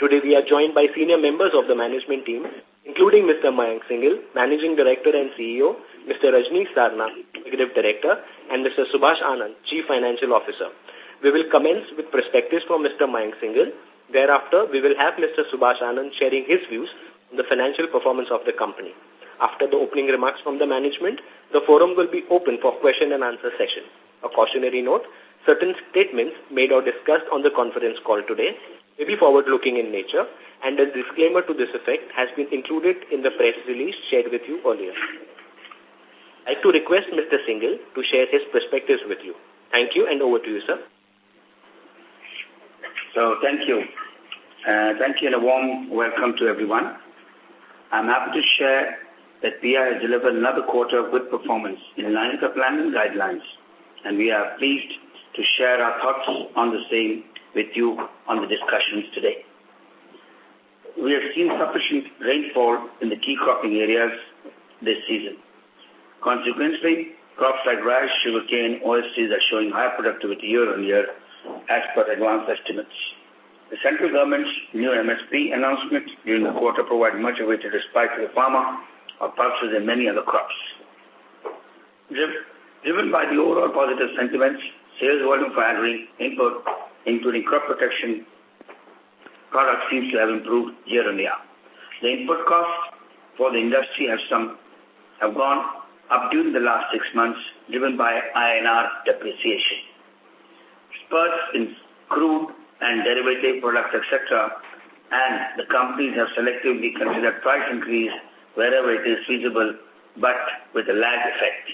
Today we are joined by senior members of the management team, including Mr. Mayank Singhal, Managing Director and CEO, Mr. Rajnish Sarna, Executive Director, and Mr. Subhash Anand, Chief Financial Officer. We will commence with perspectives from Mr. Mayank Singhal. Thereafter, we will have Mr. Subhash Anand sharing his views on the financial performance of the company. After the opening remarks from the management, the forum will be open for question and answer session. A cautionary note, certain statements made or discussed on the conference call today may be forward-looking in nature and a disclaimer to this effect has been included in the press release shared with you earlier. I'd like to request Mr. Singhal to share his perspectives with you. Thank you and over to you, sir. So thank you. Uh, thank you and a warm welcome to everyone. I'm happy to share that PI has delivered another quarter of good performance in line with the plan and guidelines, and we are pleased to share our thoughts on the same with you on the discussions today. We have seen sufficient rainfall in the key cropping areas this season. Consequently, crops like rice, sugarcane, oilseeds are showing higher productivity year on year as per advanced estimates. The central government's new MSP announcement during the quarter provided much awaited respite to the farmer of pulses and many other crops. Driven by the overall positive sentiments, sales volume for agri input, including crop protection products, seems to have improved year on year. The input costs for the industry have some have gone up during the last six months, driven by INR depreciation. Spurts in crude and derivative products, etc., and the companies have selectively considered price increase wherever it is feasible, but with a lag effect.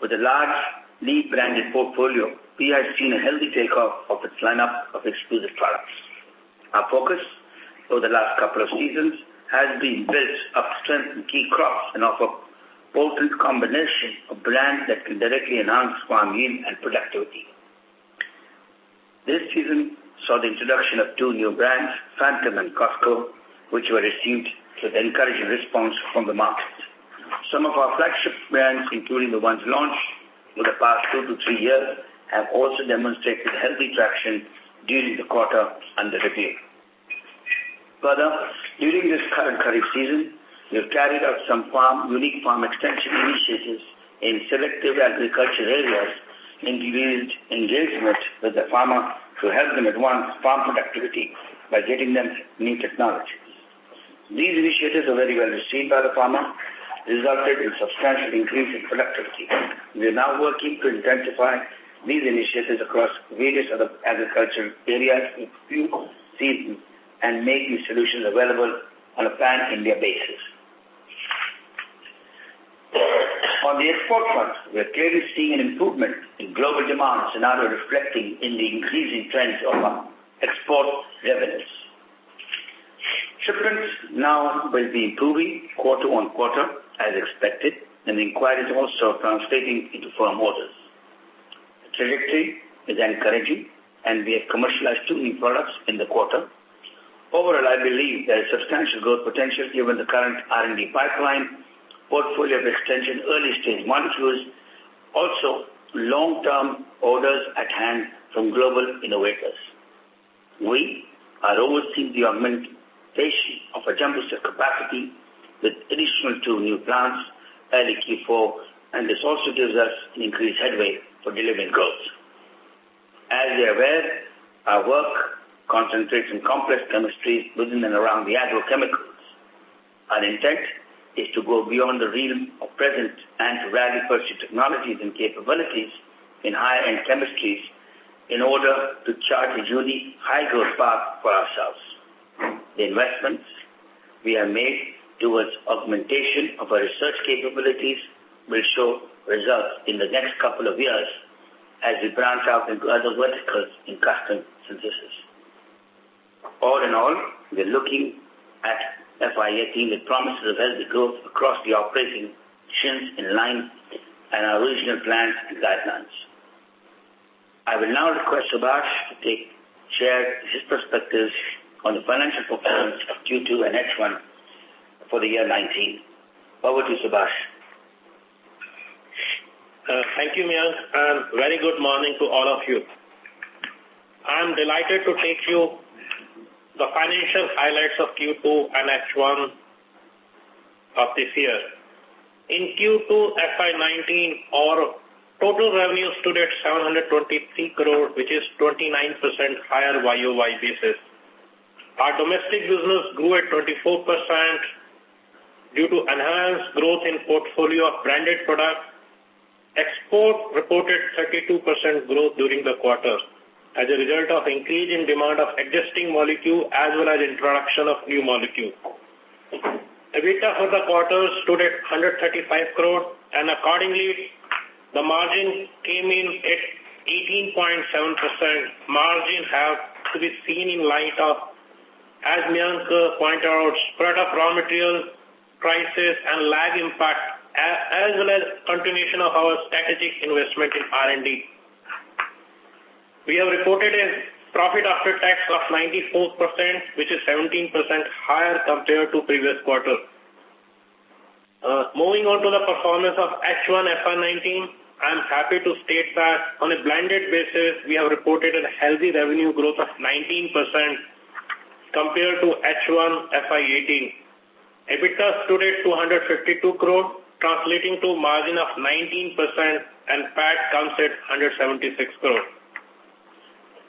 With a large lead branded portfolio, PI has seen a healthy takeoff of its lineup of exclusive products. Our focus over the last couple of seasons has been built up strength in key crops and offer potent combination of brands that can directly enhance farm yield and productivity. This season saw the introduction of two new brands, Phantom and Costco, which were received with encouraging response from the market. Some of our flagship brands, including the ones launched over the past two to three years, have also demonstrated healthy traction during the quarter under review. Further, during this current Kharif season, we have carried out some farm, unique farm extension initiatives in selective agriculture areas in engagement with the farmer to help them advance farm productivity by getting them new technologies. These initiatives are very well received by the farmer, resulted in substantial increase in productivity. We are now working to intensify these initiatives across various other agricultural areas in few seasons and make these solutions available on a pan-India basis. On the export front, we are clearly seeing an improvement in global demand scenario reflecting in the increasing trends of our export revenues. Shipments now will be improving quarter on quarter as expected, and the inquiries also translating into firm orders trajectory is encouraging, and we have commercialized two new products in the quarter. Overall, I believe there is substantial growth potential given the current R&D pipeline, portfolio of extension, early-stage molecules, also long-term orders at hand from global innovators. We are overseeing the augmentation of a jumbo capacity with additional two new plants early Q4, and this also gives us an increased headway for delivering growth. As are aware, our work concentrates on complex chemistries within and around the agrochemicals. Our intent is to go beyond the realm of present and to rally pursue technologies and capabilities in higher-end chemistries in order to chart a unique high-growth path for ourselves. The investments we have made towards augmentation of our research capabilities will show results in the next couple of years as we branch out into other verticals in custom synthesis. All in all, we're looking at FY18 with promises of healthy growth across the operating operations in line and our original plans and guidelines. I will now request Subhash to take, share his perspectives on the financial performance of Q2 and H1 for the year 19. Over to Subhash. Uh, thank you, Mayank, and very good morning to all of you. I am delighted to take you the financial highlights of Q2 and H1 of this year. In Q2 FY19, our total revenue stood at 723 crore, which is 29% higher YOY basis. Our domestic business grew at 24% due to enhanced growth in portfolio of branded products. Export reported 32% growth during the quarter as a result of increase in demand of existing molecule as well as introduction of new molecule. EBITDA for the quarter stood at 135 crore and accordingly the margin came in at 18.7%. Margin have to be seen in light of, as Mayank pointed out, spread of raw material prices and lag impact as well as continuation of our strategic investment in R&D. We have reported a profit after tax of 94%, which is 17% higher compared to previous quarter. Uh, moving on to the performance of H1 FY19, I am happy to state that on a blended basis, we have reported a healthy revenue growth of 19% compared to H1 FY18. EBITDA stood at 252 crore, translating to margin of 19% and PAT comes at 176 crore.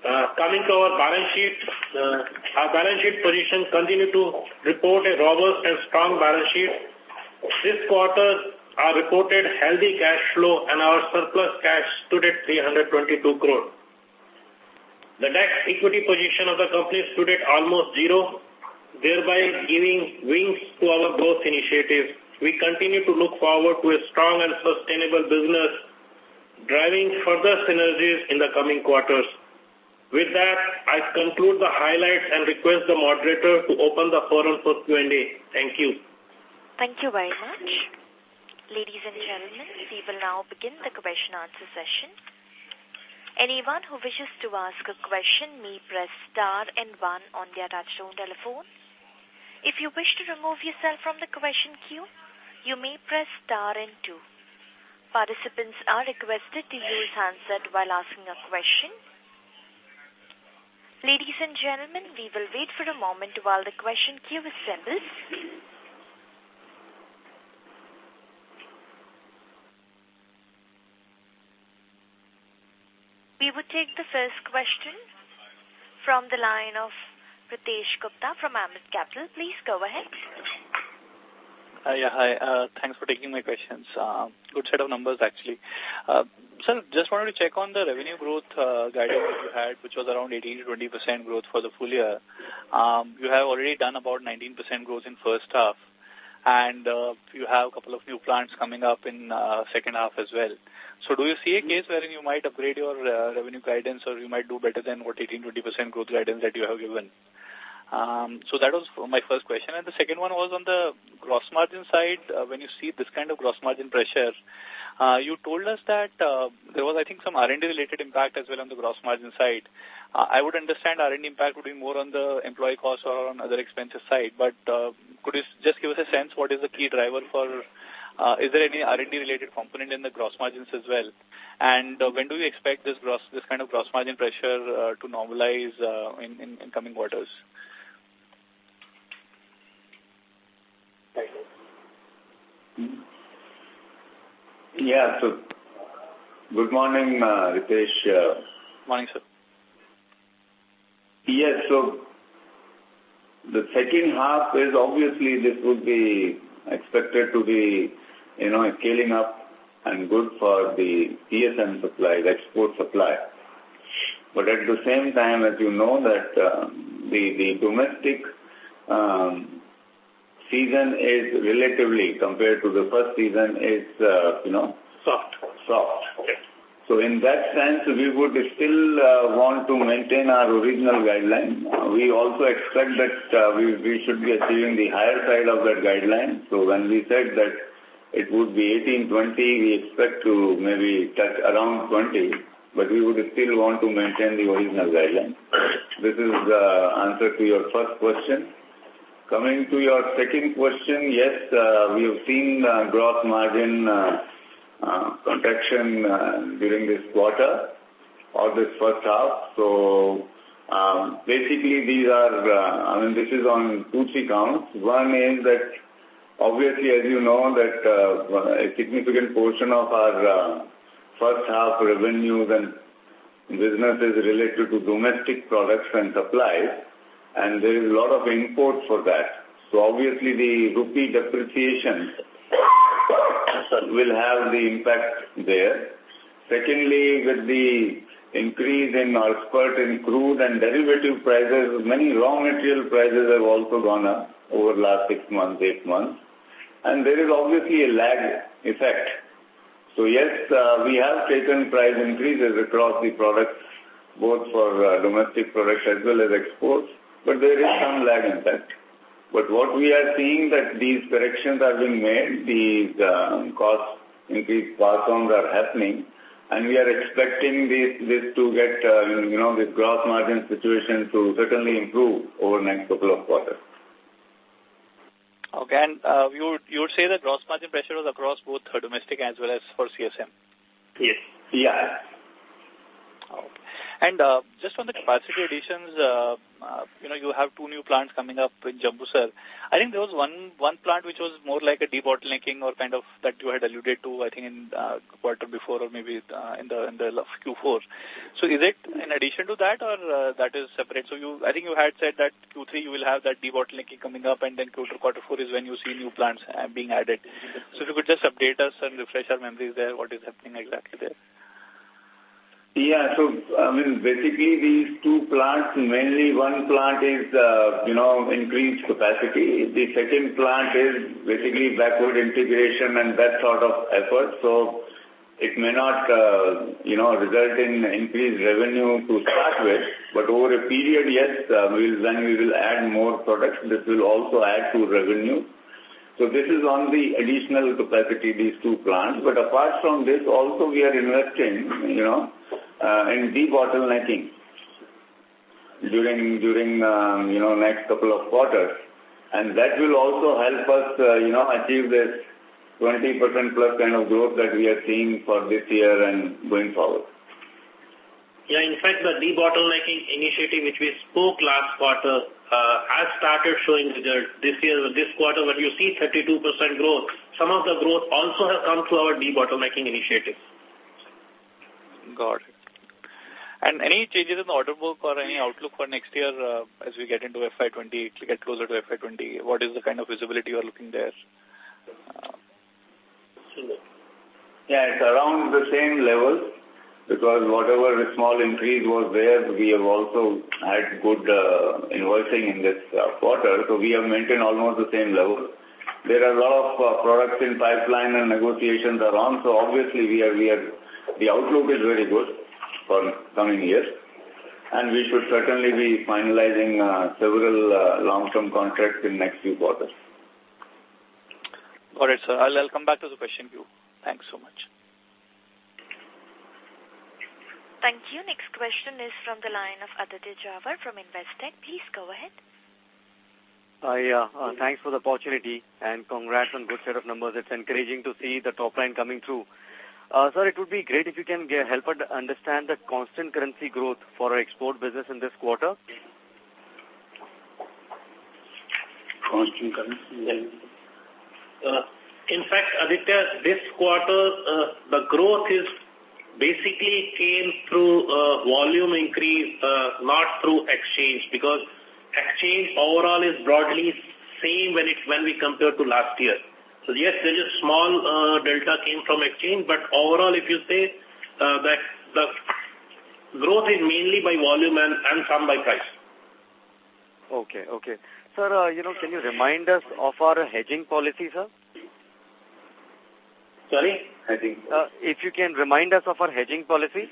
Uh, coming to our balance sheet, uh, our balance sheet position continue to report a robust and strong balance sheet. This quarter, our reported healthy cash flow and our surplus cash stood at 322 crore. The debt equity position of the company stood at almost zero, thereby giving wings to our growth initiatives. We continue to look forward to a strong and sustainable business, driving further synergies in the coming quarters. With that, I conclude the highlights and request the moderator to open the forum for Q&A. Thank you. Thank you very much. Ladies and gentlemen, we will now begin the question answer session. Anyone who wishes to ask a question may press star and one on their touchtone telephone. If you wish to remove yourself from the question queue, you may press star and two. Participants are requested to use handset while asking a question. Ladies and gentlemen, we will wait for a moment while the question queue assembles. We would take the first question from the line of Pritesh Gupta from Ambit Capital. Please go ahead. Uh, yeah, hi. Uh, thanks for taking my questions. Uh, good set of numbers, actually. Uh, sir, just wanted to check on the revenue growth guidance that you had, which was around 18 to 20% growth for the full year. Um, you have already done about 19% growth in first half, and you have a couple of new plants coming up in second half as well. So do you see a case wherein you might upgrade your revenue guidance or you might do better than what 18-20% growth guidance that you have given? Um, so that was my first question. And the second one was on the gross margin side. Uh, when you see this kind of gross margin pressure, uh, you told us that uh, there was, I think, some R&D related impact as well on the gross margin side. Uh, I would understand R&D impact would be more on the employee cost or on other expenses side, but uh, could you just give us a sense what is the key driver for, uh, is there any R&D related component in the gross margins as well? And uh, when do you expect this gross, this kind of gross margin pressure uh, to normalize uh, in, in, in coming quarters? Yeah, so good morning, uh, Ritesh. Uh, morning, sir. Yes, so the second half is obviously this would be expected to be, you know, scaling up and good for the CSM supply, the export supply. But at the same time, as you know, that uh, the, the domestic um, season is relatively, compared to the first season, is, uh, you know, soft. Soft. So in that sense, we would still uh, want to maintain our original guideline. Uh, we also expect that uh, we, we should be achieving the higher side of that guideline. So when we said that it would be 18-20, we expect to maybe touch around 20, but we would still want to maintain the original guideline. This is the answer to your first question. Coming to your second question, yes, uh, we have seen uh, gross margin uh, contraction during this quarter or this first half. So Um, basically, these are, I mean, this is on two, three counts. One is that obviously, as you know, that uh, a significant portion of our uh, first half revenues and business is related to domestic products and supplies, and there is a lot of import for that. So obviously, the rupee depreciation will have the impact there. Secondly, with the increase in our spurt in crude and derivative prices, many raw material prices have also gone up over the last six months, eight months. And there is obviously a lag effect. So yes, uh, we have taken price increases across the products, both for uh, domestic products as well as exports, but there is some lag in that. But what we are seeing that these corrections are being made, these uh, cost increase pass-ons are happening, and we are expecting this, this to get, uh, you know, this gross margin situation to certainly improve over the next couple of quarters. Okay, and uh, you, would, you would say that gross margin pressure was across both domestic as well as for CSM? Yes. Yeah. And uh, just on the capacity additions, uh, uh, you know, you have two new plants coming up in Jambusar. I think there was one one plant which was more like a debottlenecking or kind of that you had alluded to, I think, in uh, quarter before or maybe uh, in the in the Q4. So is it in addition to that or uh, that is separate? So you, I think you had said that Q3 you will have that debottlenecking coming up and then Q2, quarter four is when you see new plants uh, being added. So if you could just update us and refresh our memories there, what is happening exactly there? Yeah. So, I mean, basically these two plants, mainly one plant is, uh, you know, increased capacity. The second plant is basically backward integration and that sort of effort. So, it may not, uh, you know, result in increased revenue to start with, but over a period, yes, uh, we'll, when we will add more products, this will also add to revenue. So this is on the additional capacity, these two plants. But apart from this, also we are investing, you know, uh, in debottlenecking during, during um, you know, next couple of quarters. And that will also help us, uh, you know, achieve this 20% plus kind of growth that we are seeing for this year and going forward. Yeah, in fact, the debottlenecking initiative which we spoke last quarter uh, has started showing results. This year, this quarter, when you see 32% growth, some of the growth also has come through our debottlenecking initiative. Got it. And any changes in the order book or any outlook for next year uh, as we get into FY20, get closer to FY20? What is the kind of visibility you are looking there? Uh, yeah, it's around the same level because whatever small increase was there, we have also had good uh, invoicing in this uh, quarter. So we have maintained almost the same level. There are a lot of uh, products in pipeline and negotiations are on. So obviously we are, we are, the outlook is very good for coming years. And we should certainly be finalizing uh, several uh, long-term contracts in next few quarters. All right, sir. I'll, I'll come back to the question queue. Thanks so much. Thank you. Next question is from the line of Aditya Jhawar from Investec. Please go ahead. Uh, yeah, uh, thanks for the opportunity and congrats on good set of numbers. It's encouraging to see the top line coming through. Uh, sir, it would be great if you can get, help us understand the constant currency growth for our export business in this quarter. Constant currency. Uh, in fact, Aditya, this quarter, uh, the growth is basically came through uh, volume increase, uh, not through exchange, because exchange overall is broadly same when it when we compare to last year. So yes, there is a small uh, delta came from exchange, but overall, if you say uh, that the growth is mainly by volume and, and some by price. Okay, okay. Sir, uh, you know, can you remind us of our hedging policy, sir? Sorry? Hedging. Uh, if you can remind us of our hedging policy.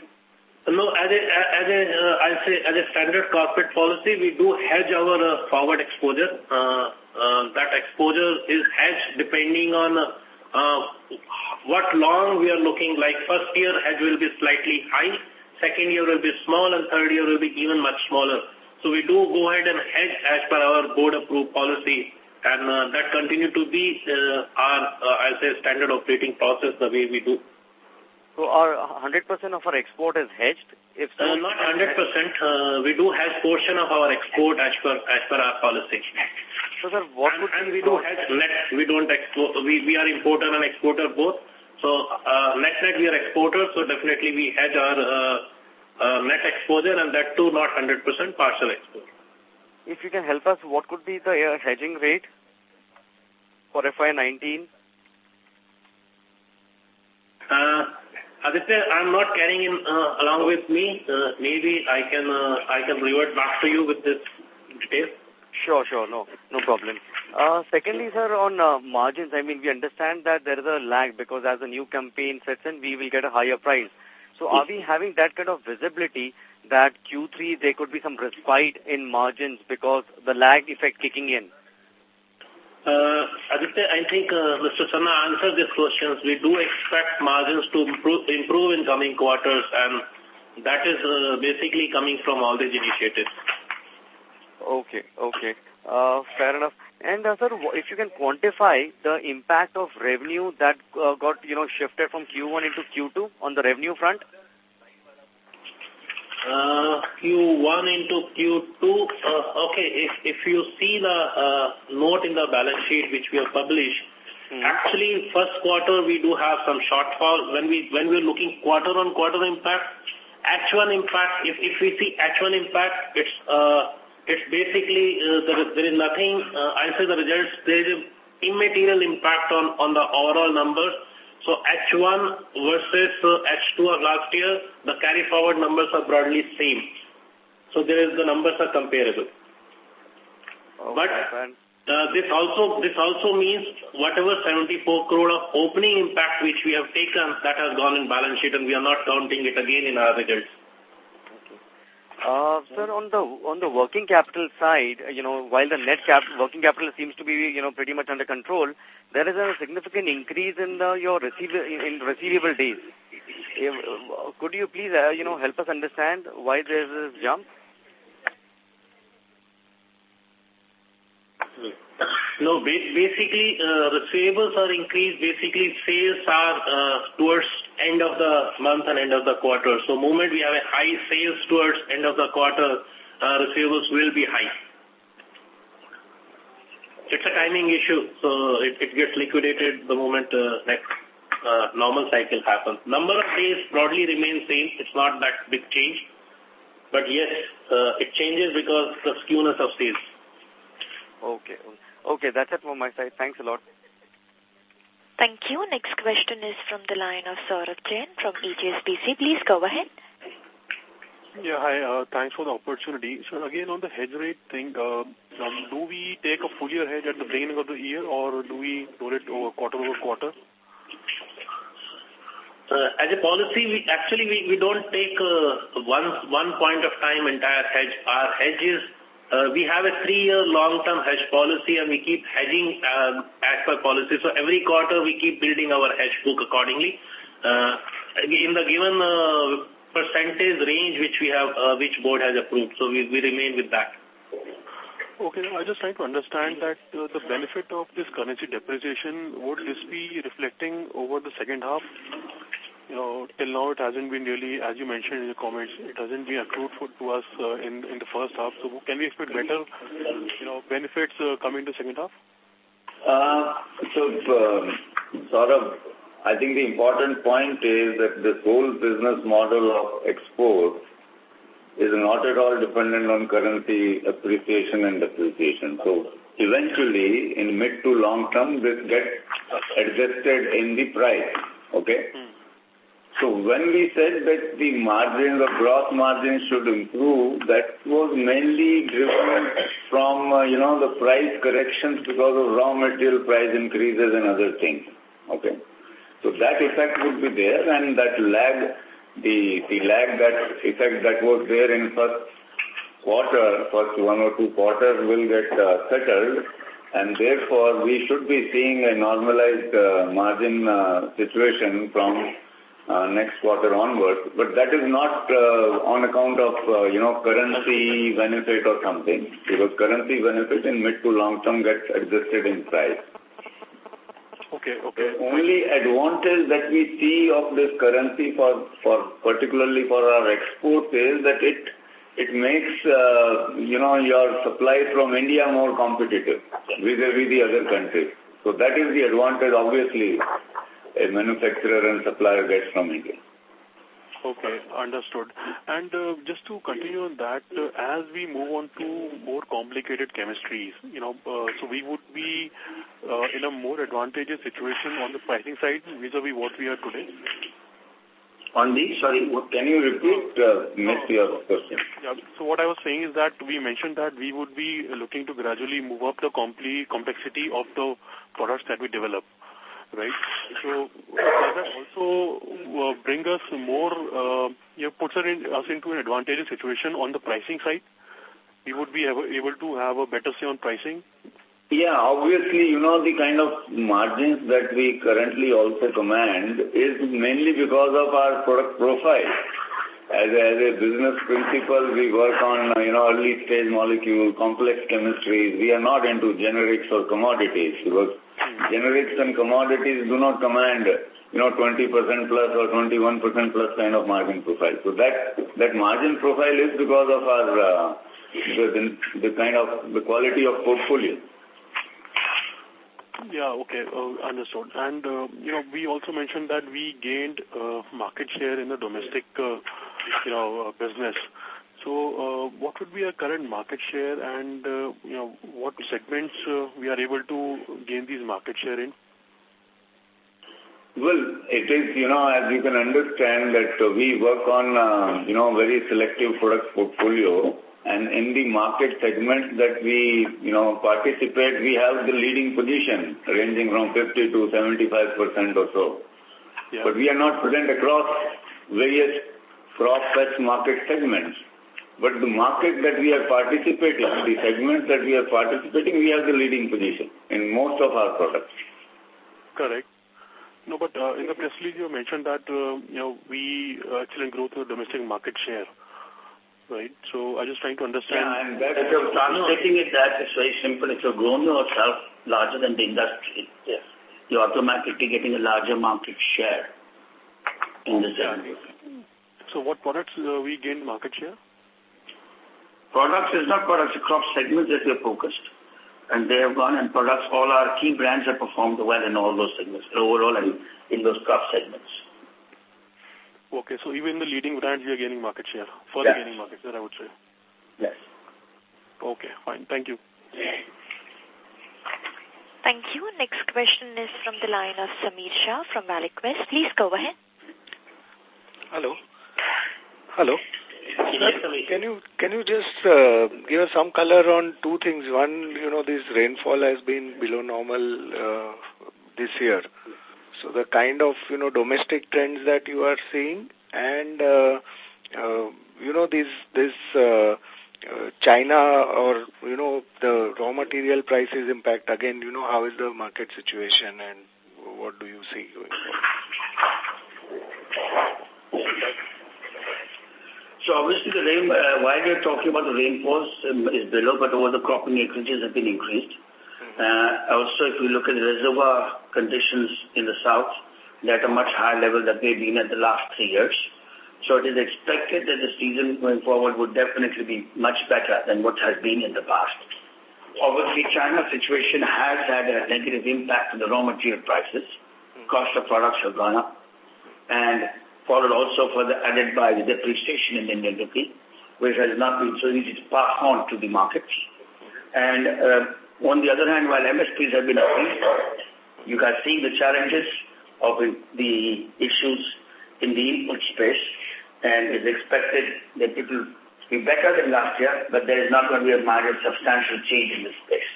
No, as a, as a, uh, I'll say, as a standard corporate policy, we do hedge our uh, forward exposure. Uh, uh, that exposure is hedged depending on uh, what long we are looking like. First year hedge will be slightly high, second year will be small, and third year will be even much smaller. So we do go ahead and hedge as per our board approved policy, and uh, that continue to be uh, our, uh, I'll say, standard operating process the way we do. So our 100% of our export is hedged? If so, uh, not 100%. Uh, we do hedge portion of our export as per as per our policy. So sir, what and, would and we do hedge net. We don't export. We we are importer and exporter both. So uh, net net we are exporters. So definitely we hedge our uh, uh, net exposure and that too not 100% partial export. If you can help us, what could be the uh, hedging rate for FY19? Uh, Aditya, I'm not carrying in uh, along with me. Uh, maybe I can uh, I can revert back to you with this detail. Sure, sure. No, no problem. Uh, secondly, sir, on uh, margins, I mean, we understand that there is a lag because as the new campaign sets in, we will get a higher price. So are we having that kind of visibility that Q3 there could be some respite in margins because the lag effect kicking in? Uh, Aditya, I think uh, Mr. Sarna answered these questions. We do expect margins to improve, improve in coming quarters, and that is uh, basically coming from all these initiatives. Okay, okay. Fair enough. And, uh, sir, if you can quantify the impact of revenue that uh, got, you know, shifted from Q1 into Q2 on the revenue front? Uh, Q1 into Q2, uh, okay, if, if you see the uh, note in the balance sheet which we have published, mm -hmm. actually first quarter we do have some shortfall. When we when we're looking quarter on quarter impact, H1 impact, if, if we see H1 impact, it's uh, it's basically uh, there, is, there is nothing, uh, I'll say the results, there is immaterial impact on, on the overall numbers so H1 versus H2 of last year, the carry forward numbers are broadly same. So there is the numbers are comparable. Okay, but uh, this also this also means whatever 74 crore of opening impact which we have taken that has gone in balance sheet and we are not counting it again in our results. Uh, sir, on the on the working capital side, you know, while the net cap working capital seems to be, you know, pretty much under control, there is a significant increase in the, your receivable in receivable days. Could you please, uh, you know, help us understand why there is this jump? No, basically, uh, receivables are increased. Basically, sales are uh, towards end of the month and end of the quarter. So, moment we have a high sales towards end of the quarter, uh, receivables will be high. It's a timing issue, so it, it gets liquidated the moment uh, next uh, normal cycle happens. Number of days broadly remains same. It's not that big change. But yes, uh, it changes because the skewness of sales. Okay. Okay, that's it from my side. Thanks a lot. Thank you. Next question is from the line of Saurabh Jain from HSBC. Please go ahead. Yeah, hi. Uh, thanks for the opportunity. So again, on the hedge rate thing, uh, um, do we take a full year hedge at the beginning of the year or do we do it over quarter over quarter? Uh, as a policy, we actually we, we don't take uh, one one point of time entire hedge. Our hedge is uh, we have a three-year long-term hedge policy and we keep hedging uh, as per policy. So every quarter we keep building our hedge book accordingly. Uh, in the given uh, percentage range which we have, uh, which board has approved. So we, we remain with that. Okay, I just trying to understand that uh, the benefit of this currency depreciation, would this be reflecting over the second half? you know, till now it hasn't been really, as you mentioned in your comments, it hasn't been accrued for, to us uh, in, in the first half. So can we expect better, you know, benefits uh, coming to second half? Uh, so, uh, sort of, I think the important point is that this whole business model of export is not at all dependent on currency appreciation and depreciation. So eventually, in mid to long term, this gets adjusted in the price. Okay? So when we said that the margins the gross margins should improve, that was mainly driven from, uh, you know, the price corrections because of raw material price increases and other things. Okay. So that effect would be there and that lag, the, the lag, that effect that was there in first quarter, first one or two quarters will get uh, settled and therefore we should be seeing a normalized uh, margin uh, situation from uh, next quarter onwards. But that is not uh, on account of, uh, you know, currency benefit or something, because currency benefit in mid to long term gets adjusted in price. Okay, okay. The only advantage that we see of this currency for, for particularly for our export is that it it makes, uh, you know, your supply from India more competitive vis-a-vis the other countries. So that is the advantage, obviously, a manufacturer and supplier gets from India. Okay, understood. And uh, just to continue on that, uh, as we move on to more complicated chemistries, you know, uh, so we would be uh, in a more advantageous situation on the pricing side vis-a-vis -vis what we are today? On the, sorry, can you repeat, uh, missed your question? Yeah, so what I was saying is that we mentioned that we would be looking to gradually move up the compl complexity of the products that we develop, right? So does that also uh, bring us more, uh, you know, puts us, in, us into an advantageous situation on the pricing side? We would be able, to have a better say on pricing yeah, obviously, you know, the kind of margins that we currently also command is mainly because of our product profile. As a, as a business principle, we work on, you know, early stage molecule, complex chemistries. We are not into generics or commodities because generics and commodities do not command, you know, 20% plus or 21% plus kind of margin profile. So that, that margin profile is because of our, uh, the, the kind of, the quality of portfolio. Yeah, okay, uh, understood. And, uh, you know, we also mentioned that we gained uh, market share in the domestic, uh, you know, uh, business. Uh, what would be our current market share and, uh, you know, what segments uh, we are able to gain these market share in? Well, it is, you know, as you can understand that uh, we work on, uh, you know, very selective product portfolio and in the market segments that we, you know, participate, we have the leading position ranging from 50 to 75% or so. Yeah. But we are not present across various crop pest market segments. But the market that we are participating, the segments that we are participating, we have the leading position in most of our products. Correct. No, but uh, in the press release you mentioned that, uh, you know, we uh, excellent growth in the domestic market share right? So I'm just trying to understand. Yeah, and that, if you're translating it that, it's very simple. If you're growing yourself larger than the industry, yes. you're automatically getting a larger market share in this area. So what products uh, we gain market share? Products is not products, crop segments that we're focused. And they have gone and products, all our key brands have performed well in all those segments, overall and in those crop segments. Okay, so even the leading brands, we are gaining market share, further yes. gaining market share, I would say. Yes. Okay, fine. Thank you. Thank you. Next question is from the line of Samir Shah from ValueQuest. Please go ahead. Hello. Hello. Yes, can you can you just uh, give us some color on two things? One, you know, this rainfall has been below normal uh, this year. So the kind of, you know, domestic trends that you are seeing and, uh, uh, you know, this, this uh, uh, China or, you know, the raw material prices impact, again, you know, how is the market situation and what do you see going forward? So obviously the rain, uh, while we're talking about the rainfalls um, is below, but over the cropping acreages have been increased. Uh, also, if you look at the reservoir conditions in the south, they're at a much higher level than they've been in the last three years. So it is expected that the season going forward would definitely be much better than what has been in the past. Obviously, China's situation has had a negative impact on the raw material prices. Cost of products have gone up. And followed also further added by the depreciation in the Indian rupee, which has not been so easy to pass on to the markets. And uh, on the other hand, while MSPs have been increased, you are seeing the challenges of the issues in the input space and it's expected that it will be better than last year, but there is not going to be a major substantial change in this space.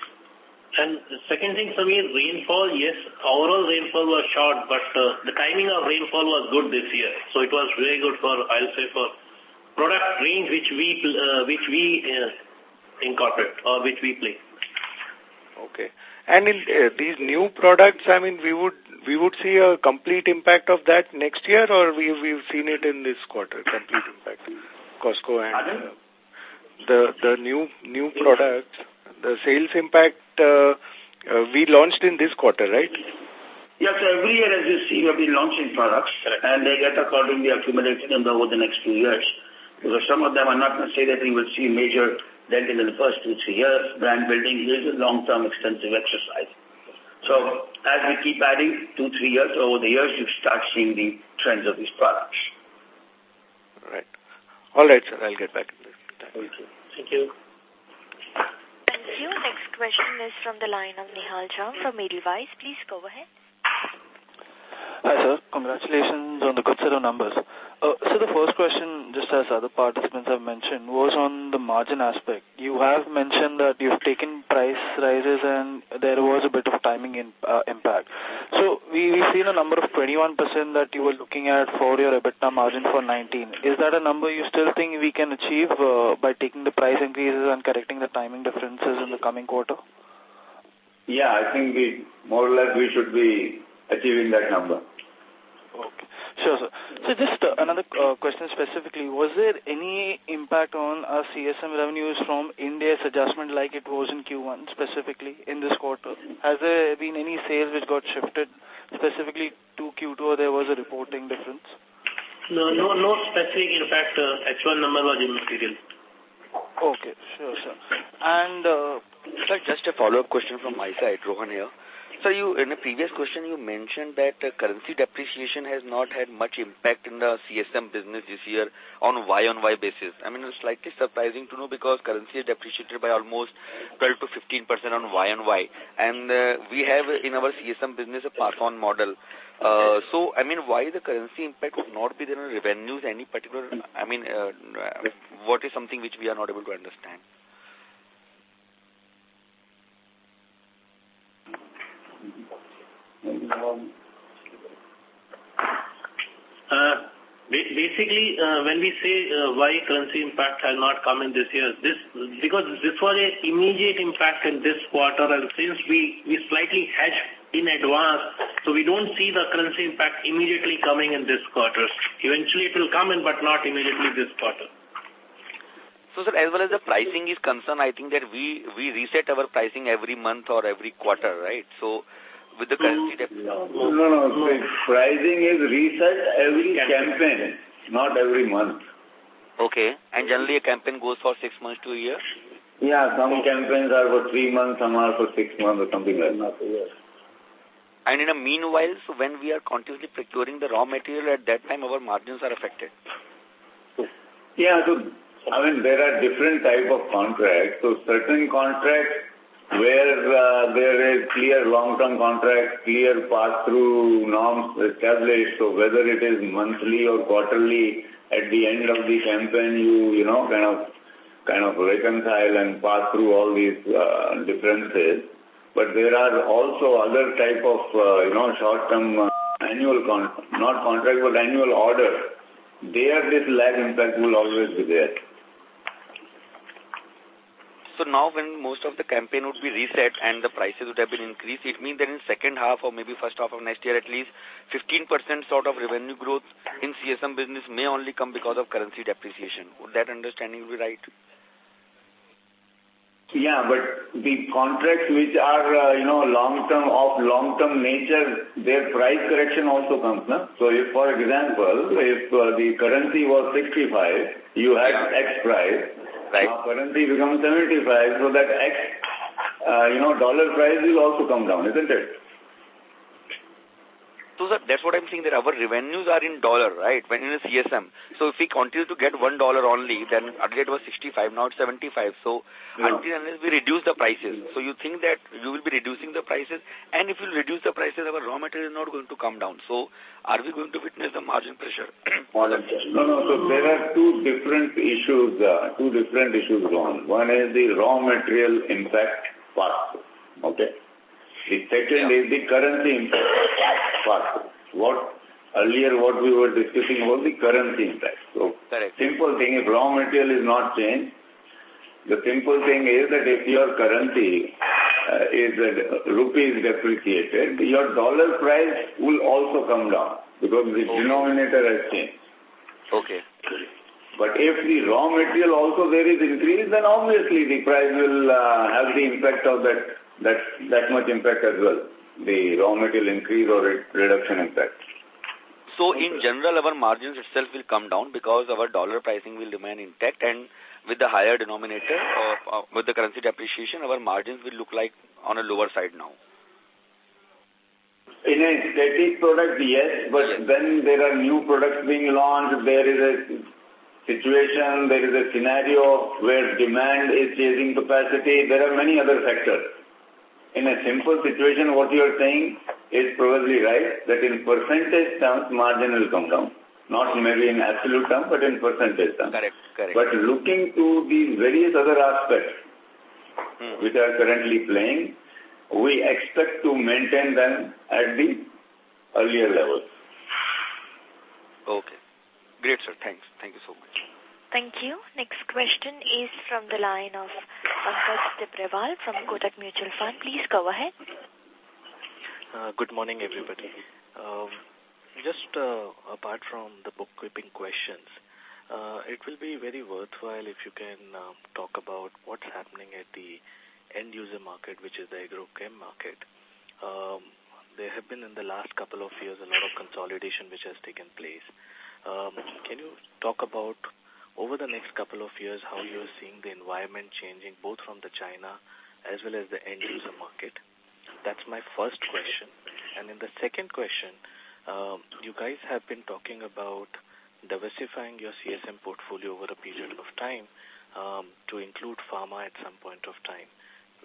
And second thing, Samir, rainfall, yes, overall rainfall was short, but uh, the timing of rainfall was good this year. So it was very good for, I'll say, for product range which we, uh, which we uh, incorporate or which we play. Okay. And in uh, these new products, I mean, we would we would see a complete impact of that next year, or we we've seen it in this quarter, complete impact. Costco and uh, the the new new products, the sales impact uh, uh, we launched in this quarter, right? Yes, every year, as you see, we have been launching products, Correct. and they get accordingly accumulated over the next few years. Because some of them are not going to say that we will see major dent in the first two, three years. Brand building is a long-term extensive exercise. So as we keep adding two, three years over the years, you start seeing the trends of these products. Right. All right, sir. I'll get back. Thank you. Thank you. Thank you. Next question is from the line of Nihal Jham from Edelweiss. Please go ahead. Hi, sir. Congratulations on the good set of numbers. Uh, so the first question, just as other participants have mentioned, was on the margin aspect. You have mentioned that you've taken price rises and there was a bit of timing in, uh, impact. So we, we've seen a number of 21% that you were looking at for your EBITDA margin for 19. Is that a number you still think we can achieve uh, by taking the price increases and correcting the timing differences in the coming quarter? Yeah, I think we more or less we should be achieving that number. Okay. Sure, sir. So just uh, another uh, question specifically, was there any impact on our CSM revenues from India's adjustment like it was in Q1 specifically in this quarter? Has there been any sales which got shifted specifically to Q2 or there was a reporting difference? No, no, no specific. In fact, uh, H1 number was immaterial. Okay, sure, sir. And, uh, sir, just a follow-up question from my side, Rohan here. So you, in a previous question, you mentioned that uh, currency depreciation has not had much impact in the CSM business this year on Y-on-Y basis. I mean, it's slightly surprising to know because currency is depreciated by almost 12 to 15 percent on Y-on-Y. And uh, we have in our CSM business a pass-on model. Uh, so, I mean, why the currency impact would not be there on revenues, any particular, I mean, what is something which we are not able to understand? Uh, basically, uh, when we say uh, why currency impact has not come in this year, this because this was an immediate impact in this quarter, and since we we slightly hedge in advance, so we don't see the currency impact immediately coming in this quarter. Eventually, it will come in, but not immediately this quarter. So, sir, as well as the pricing is concerned, I think that we we reset our pricing every month or every quarter, right? So with the hmm. currency No, no, no. Hmm. no. pricing is reset every campaign, not every month. Okay. And generally a campaign goes for six months to a year? Yeah, some campaigns are for three months, some are for six months or something like that. Yes. And in a meanwhile, so when we are continuously procuring the raw material, at that time our margins are affected. Yeah, so, I mean, there are different type of contracts. So certain contracts where uh, there is clear long-term contract, clear pass-through norms established. So whether it is monthly or quarterly, at the end of the campaign, you you know kind of kind of reconcile and pass through all these uh, differences. But there are also other type of uh, you know short-term uh, annual con not contract but annual order. There, this lag impact will always be there. So now when most of the campaign would be reset and the prices would have been increased, it means that in second half or maybe first half of next year at least 15% sort of revenue growth in CSM business may only come because of currency depreciation. Would that understanding be right? Yeah, but the contracts which are, uh, you know, long-term, of long-term nature, their price correction also comes, no? So if, for example, if uh, the currency was 65, you had. X price, Right. Now currency becomes 75, so that X, uh, you know, dollar price will also come down, isn't it? So sir, that's what I'm saying that our revenues are in dollar, right? When in a CSM. So if we continue to get one dollar only, then earlier it was 65, now it's 75. So yeah. until unless we reduce the prices. So you think that you will be reducing the prices and if you reduce the prices, our raw material is not going to come down. So are we going to witness the margin pressure? no, no. So there are two different issues, uh, two different issues going. One is the raw material impact part. Okay. The second is the currency impact part. What earlier what we were discussing was the currency impact. So Correct. simple thing, if raw material is not changed, the simple thing is that if your currency uh, is uh, rupee is depreciated, your dollar price will also come down because the okay. denominator has changed. Okay. But if the raw material also there is increase, then obviously the price will uh, have the impact of that that that much impact as well. the raw material increase or reduction impact. So in general, our margins itself will come down because our dollar pricing will remain intact and with the higher denominator, uh, with the currency depreciation, our margins will look like on a lower side now. In a static product, yes, but yes. when there are new products being launched, there is a situation, there is a scenario where demand is chasing capacity. There are many other factors. In a simple situation, what you are saying is probably right, that in percentage terms, margin will come down. Not maybe in absolute terms, but in percentage terms. Correct, correct. But looking to these various other aspects, hmm. which are currently playing, we expect to maintain them at the earlier levels. Okay. Great, sir. Thanks. Thank you so much. Thank you. Next question is from the line of Pankaj Tibrewal from Kotak Mutual Fund. Please go ahead. Uh, good morning, everybody. Um, just uh, apart from the bookkeeping questions, uh, it will be very worthwhile if you can uh, talk about what's happening at the end user market, which is the agrochem market. Um, there have been in the last couple of years a lot of consolidation which has taken place. Um, can you talk about over the next couple of years how you are seeing the environment changing both from the China as well as the end user market? That's my first question. And in the second question, um, you guys have been talking about diversifying your CSM portfolio over a period of time um, to include pharma at some point of time.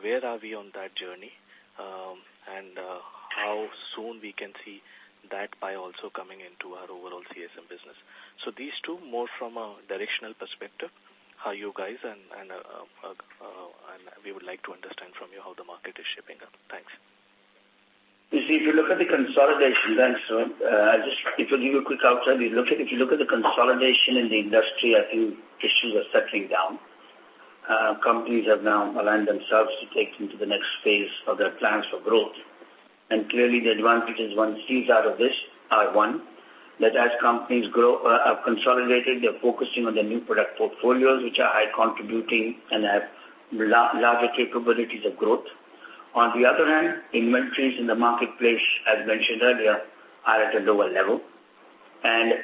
Where are we on that journey? Um, and uh, how soon we can see that pie also coming into our overall CSM business. So these two more from a directional perspective, how you guys and and, uh, uh, uh, and we would like to understand from you how the market is shaping up. Thanks. You see, if you look at the consolidation, thanks, uh, just if you give a quick outside, you look at if you look at the consolidation in the industry, I think issues are settling down. Uh, companies have now aligned themselves to take into the next phase of their plans for growth. And clearly the advantages one sees out of this are one, that as companies grow, uh, have consolidated, they're focusing on the new product portfolios, which are high contributing and have larger capabilities of growth. On the other hand, inventories in the marketplace, as mentioned earlier, are at a lower level. And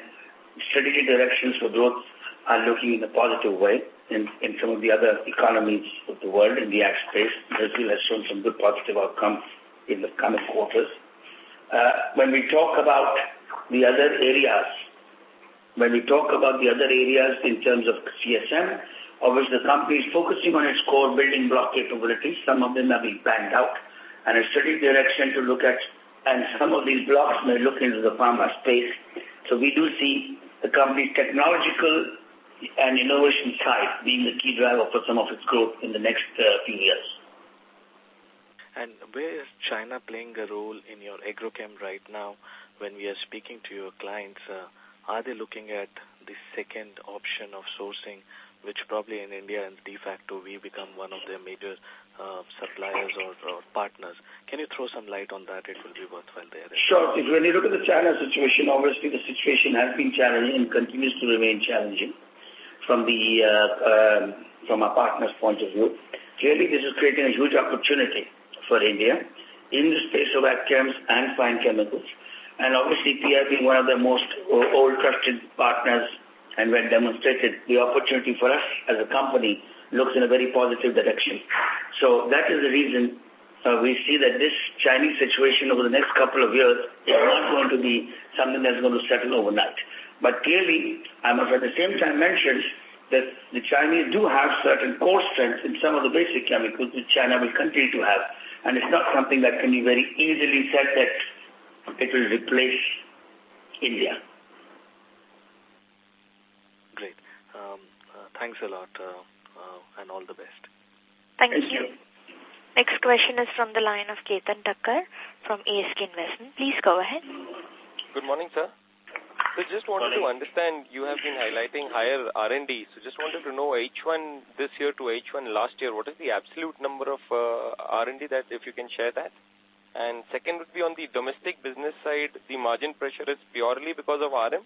strategic directions for growth are looking in a positive way in, in some of the other economies of the world in the ag space. Brazil has shown some good positive outcomes in the coming quarters. Uh, when we talk about the other areas, when we talk about the other areas in terms of CSM, which the company is focusing on its core building block capabilities. Some of them are being planned out and a strategic direction to look at, and some of these blocks may look into the pharma space. So we do see the company's technological and innovation side being the key driver for some of its growth in the next uh, few years. And where is China playing a role in your agrochem right now when we are speaking to your clients? Uh, are they looking at the second option of sourcing which probably in India and de facto we become one of their major uh, suppliers or, or, partners. Can you throw some light on that? It will be worthwhile there. Sure. If when you look at the China situation, obviously the situation has been challenging and continues to remain challenging from the um, from our partners' point of view. Clearly, this is creating a huge opportunity for India in the space of agchems and fine chemicals. And obviously, PI being one of the most old trusted partners and when demonstrated, the opportunity for us as a company looks in a very positive direction. So that is the reason uh, we see that this Chinese situation over the next couple of years is not going to be something that's going to settle overnight. But clearly, I must at the same time mention that the Chinese do have certain core strengths in some of the basic chemicals which China will continue to have. And it's not something that can be very easily said that it will replace India. Great. Thanks a lot uh, uh, and all the best. Thank, Thank you. you. Next question is from the line of Ketan Thakkar from ASK Investment. Please go ahead. Good morning, sir. So just wanted to understand, you have been highlighting higher R&D. So just wanted to know H1 this year to H1 last year, what is the absolute number of uh, R&D that, if you can share that? And second would be on the domestic business side, the margin pressure is purely because of RM?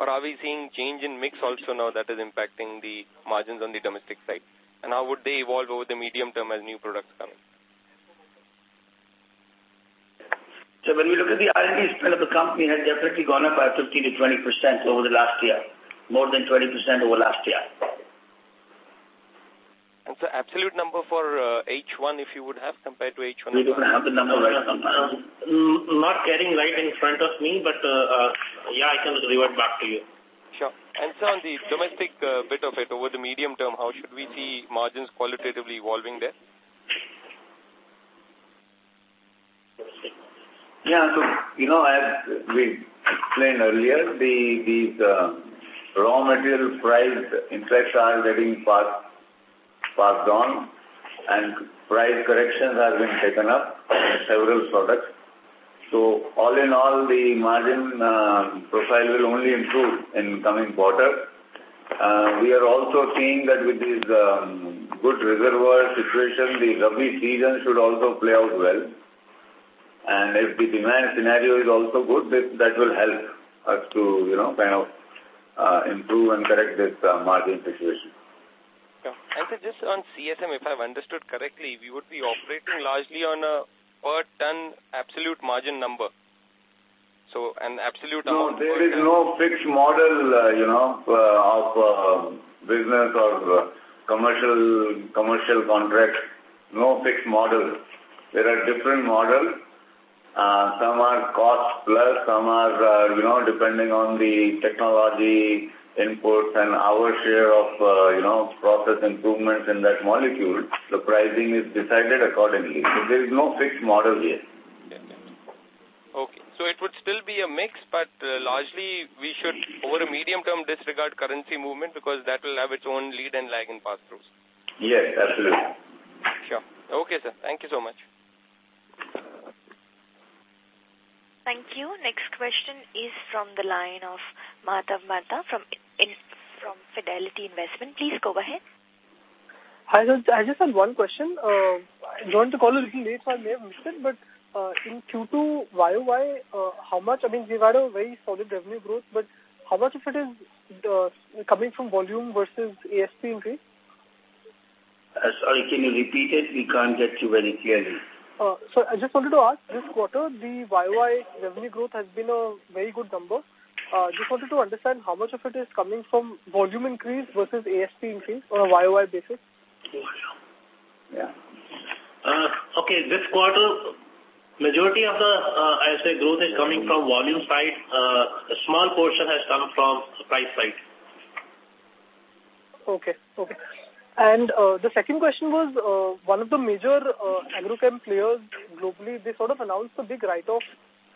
Or are we seeing change in mix also now that is impacting the margins on the domestic side? And how would they evolve over the medium term as new products come in? So when we look at the R&D spend of the company, it has definitely gone up by 15 to 20% over the last year, more than 20% over last year. And so absolute number for uh, H1, if you would have compared to H1? We don't have the number right now. Uh, not getting right in front of me, but uh, uh, yeah, I can revert back to you. Sure. And so on the domestic uh, bit of it, over the medium term, how should we see margins qualitatively evolving there? Yeah, so, you know, as we explained earlier, the these uh, raw material price impacts are getting passed passed on and price corrections have been taken up in several products. So all in all, the margin uh, profile will only improve in coming quarter. Uh, we are also seeing that with this um, good reservoir situation, the Rabi season should also play out well. And if the demand scenario is also good, that, that will help us to, you know, kind of uh, improve and correct this uh, margin situation. Yeah. And so just on CSM, if I've understood correctly, we would be operating largely on a per ton absolute margin number. So an absolute no, amount. there is no fixed model, uh, you know, uh, of uh, business or uh, commercial commercial contracts. No fixed model. There are different models. Uh, some are cost plus, some are, uh, you know, depending on the technology, inputs and our share of, uh, you know, process improvements in that molecule, the pricing is decided accordingly. So there is no fixed model here. Okay. So it would still be a mix, but uh, largely we should, over a medium term, disregard currency movement because that will have its own lead and lag in pass-throughs. Yes, absolutely. Sure. Okay, sir. Thank you so much. Thank you. Next question is from the line of Madhav Mehta from in, from Fidelity Investment. Please go ahead. Hi, sir. I just had one question. Uh, I joined the call a little late, so I may have missed it, but uh, in Q2 YOY, uh, how much, I mean, we've had a very solid revenue growth, but how much of it is uh, coming from volume versus ASP increase? Uh, sorry, can you repeat it? We can't get you very clearly. Uh, so I just wanted to ask, this quarter, the YOY revenue growth has been a very good number. Uh, just wanted to understand how much of it is coming from volume increase versus ASP increase on a YOY basis. Yeah. Uh, okay, this quarter, majority of the, uh, I say, growth is coming from volume side. Uh, a small portion has come from price side. Okay, okay. And uh, the second question was, uh, one of the major uh, agrochem players globally, they sort of announced a big write-off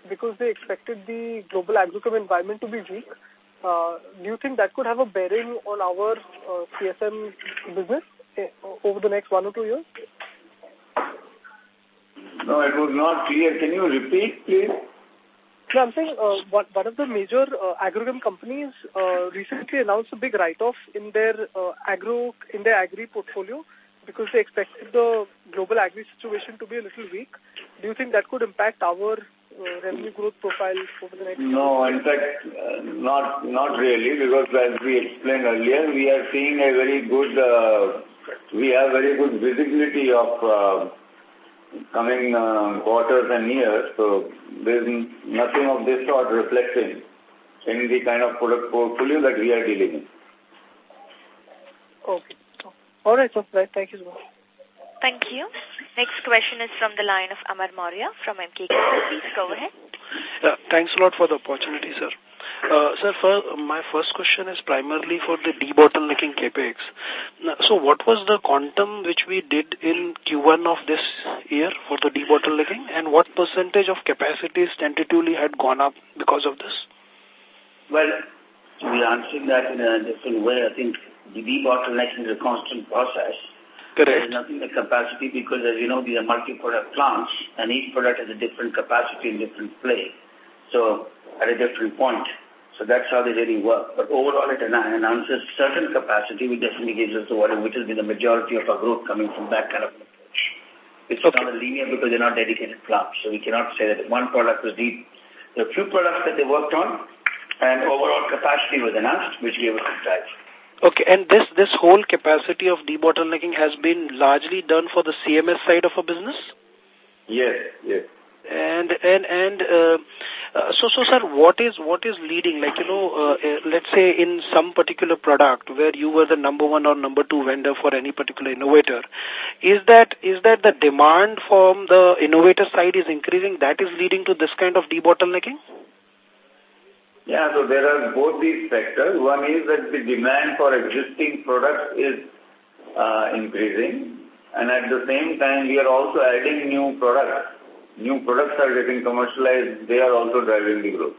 because they expected the global agrochem environment to be weak. Uh, do you think that could have a bearing on our uh, CSM business eh, over the next one or two years? No, it was not clear. Can you repeat, please? No, I'm saying uh, one, of the major uh, agrochem companies uh, recently announced a big write-off in their uh, agro in their agri portfolio because they expected the global agri situation to be a little weak. Do you think that could impact our uh, revenue growth profile over the next? No, in fact, uh, not not really because as we explained earlier, we are seeing a very good. Uh, we have very good visibility of. Uh, coming uh, quarters and years. So there's nothing of this sort reflecting in the kind of product portfolio that we are dealing in. Okay. All right, sir. Thank you so much. Thank you. Next question is from the line of Amar Maurya from Emkay Please go ahead. Yeah, thanks a lot for the opportunity, sir. Uh, sir, for, my first question is primarily for the debottlenecking capex. So what was the quantum which we did in Q1 of this year for the debottlenecking and what percentage of capacities tentatively had gone up because of this? Well, we are answering that in a different way. I think the debottlenecking is a constant process. Correct. There is nothing like capacity because, as you know, these are multi-product plants and each product has a different capacity and different play. So, at a different point. So that's how they really work. But overall, it enhances certain capacity, which definitely gives us the volume, which has been the majority of our growth coming from that kind of approach. It's okay. not a linear because they're not dedicated plants. So we cannot say that one product was deep. There are few products that they worked on, and overall capacity was announced, which gave us a drive. Okay, and this this whole capacity of debottlenecking has been largely done for the CMS side of a business? Yes, yes. And and and uh, uh, so so sir, what is what is leading? Like you know, uh, uh, let's say in some particular product where you were the number one or number two vendor for any particular innovator, is that is that the demand from the innovator side is increasing? That is leading to this kind of debottlenecking. Yeah, so there are both these factors. One is that the demand for existing products is uh, increasing, and at the same time we are also adding new products new products are getting commercialized, they are also driving the growth.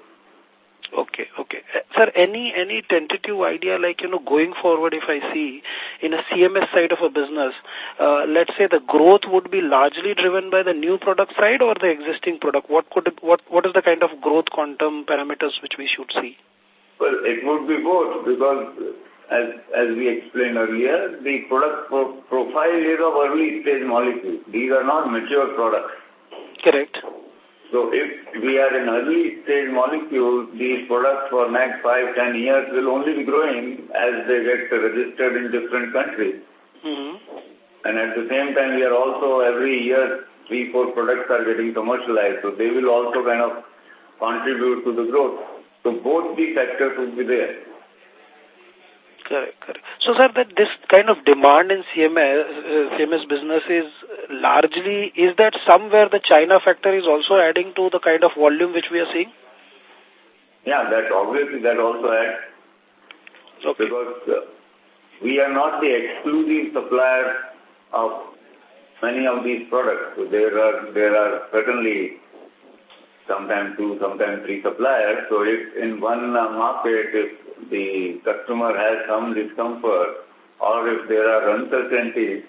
Okay, okay. Uh, sir, any any tentative idea like, you know, going forward if I see in a CMS side of a business, uh, let's say the growth would be largely driven by the new product side or the existing product? What could what what is the kind of growth quantum parameters which we should see? Well, it would be both because as as we explained earlier, the product pro profile is of early stage molecules. These are not mature products. Correct. So if we are in early stage molecules, these products for next five, ten years will only be growing as they get registered in different countries. Mm -hmm. And at the same time, we are also every year, three, four products are getting commercialized. So they will also kind of contribute to the growth. So both the factors will be there. Correct, correct. So, sir, that this kind of demand in CMS, uh, CMS business is largely, is that somewhere the China factor is also adding to the kind of volume which we are seeing? Yeah, that obviously that also adds. Okay. Because uh, we are not the exclusive supplier of many of these products. So there are, there are certainly sometimes two, sometimes three suppliers. So if in one uh, market, if the customer has some discomfort or if there are uncertainties,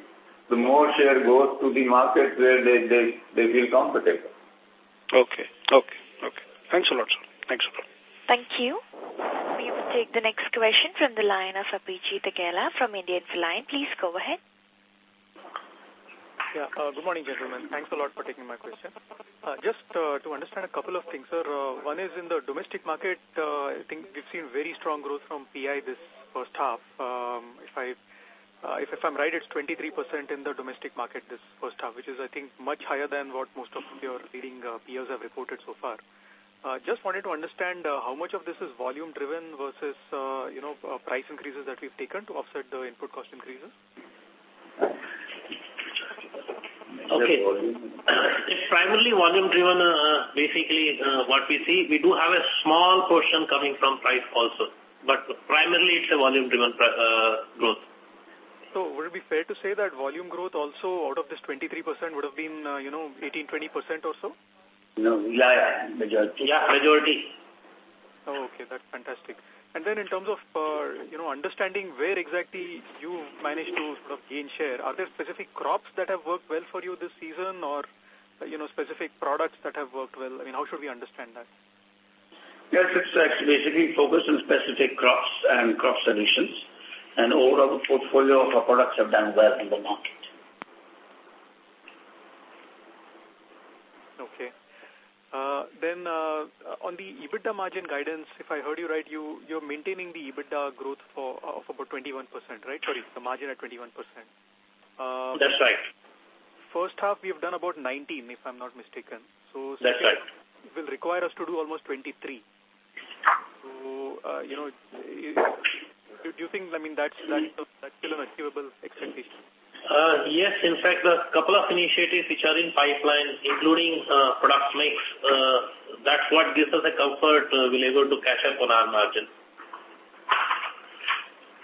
the more share goes to the market where they, they, they feel comfortable. Okay, okay, okay. Thanks a lot, sir. Thanks a lot. Thank you. We will take the next question from the line of Abhijit Akella from India Infoline. Please go ahead. Yeah, uh, good morning, gentlemen. Thanks a lot for taking my question. Uh, just uh, to understand a couple of things, sir. Uh, one is in the domestic market, uh, I think we've seen very strong growth from PI this first half. Um, if I uh, if, if I'm right, it's 23% in the domestic market this first half, which is, I think, much higher than what most of your leading uh, peers have reported so far. Uh, just wanted to understand uh, how much of this is volume driven versus, uh, you know, uh, price increases that we've taken to offset the input cost increases. Okay. It's primarily volume driven, uh, basically uh, what we see. We do have a small portion coming from price also, but primarily it's a volume driven uh, growth. So would it be fair to say that volume growth also out of this 23% would have been, uh, you know, 18-20% or so? No, yeah, yeah, majority. Yeah, majority. Oh, okay, that's fantastic. And then in terms of, uh, you know, understanding where exactly you managed to sort of gain share, are there specific crops that have worked well for you this season or, uh, you know, specific products that have worked well? I mean, how should we understand that? Yes, it's actually basically focused on specific crops and crop solutions. And overall, the portfolio of our products have done well in the market. Okay. Uh, then uh, on the EBITDA margin guidance, if I heard you right, you, you're maintaining the EBITDA growth for uh, of about 21%, right? Sorry, the margin at 21%. Uh, That's right. First half, we have done about 19, if I'm not mistaken. So That's right. will require us to do almost 23. So, uh, you know, do you think, I mean, that's, that's, that's still an achievable expectation? Uh, yes, in fact, a couple of initiatives which are in pipeline, including uh, product mix, uh, that's what gives us a comfort uh, we'll able to catch up on our margin.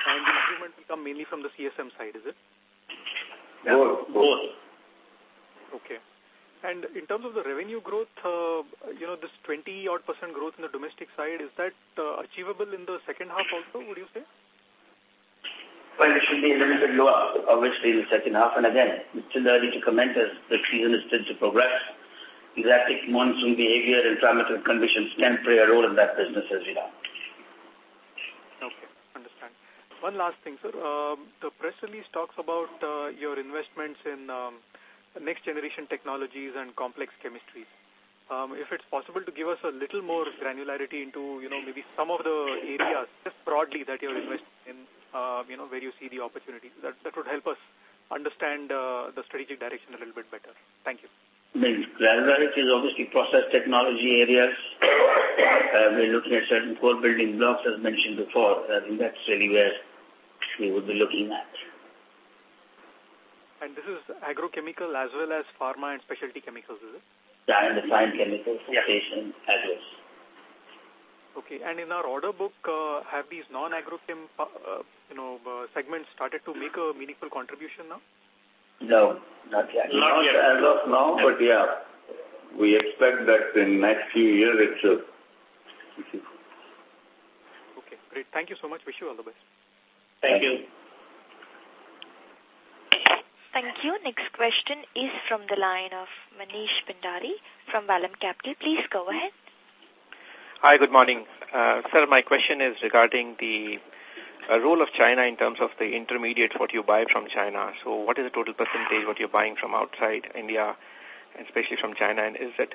And the improvement will come mainly from the CSM side, is it? Yeah. Both. Both. Okay. And in terms of the revenue growth, uh, you know, this 20-odd percent growth in the domestic side, is that uh, achievable in the second half also, would you say? Well, it should be a little bit lower, obviously, in the second half. And again, it's still early to comment as the season is still to progress. Erratic monsoon behavior and climatic conditions can play a role in that business as we know. Okay, understand. One last thing, sir. Um, the press release talks about uh, your investments in um, next generation technologies and complex chemistries. Um, if it's possible to give us a little more granularity into, you know, maybe some of the areas, just broadly, that you're investing in, uh, you know, where you see the opportunities. That, that would help us understand uh, the strategic direction a little bit better. Thank you. mean, Granularity is obviously process technology areas. Uh, we're looking at certain core building blocks as mentioned before. I think that's really where we would be looking at. And this is agrochemical as well as pharma and specialty chemicals, is it? Yeah, and the fine chemicals, yeah. station, as well. Okay, and in our order book, uh, have these non-agrochem, uh, you know, uh, segments started to make a meaningful contribution now? No, not yet. Not, not yet. as of now, but yeah, we expect that in next few years it should. Okay, great. Thank you so much. Wish you all the best. Thank you. Thank you. Next question is from the line of Manish Bhandari from Vallum Capital. Please go ahead. Hi, good morning. Uh, sir, my question is regarding the uh, role of China in terms of the intermediates, what you buy from China. So what is the total percentage what you're buying from outside India, especially from China, and is it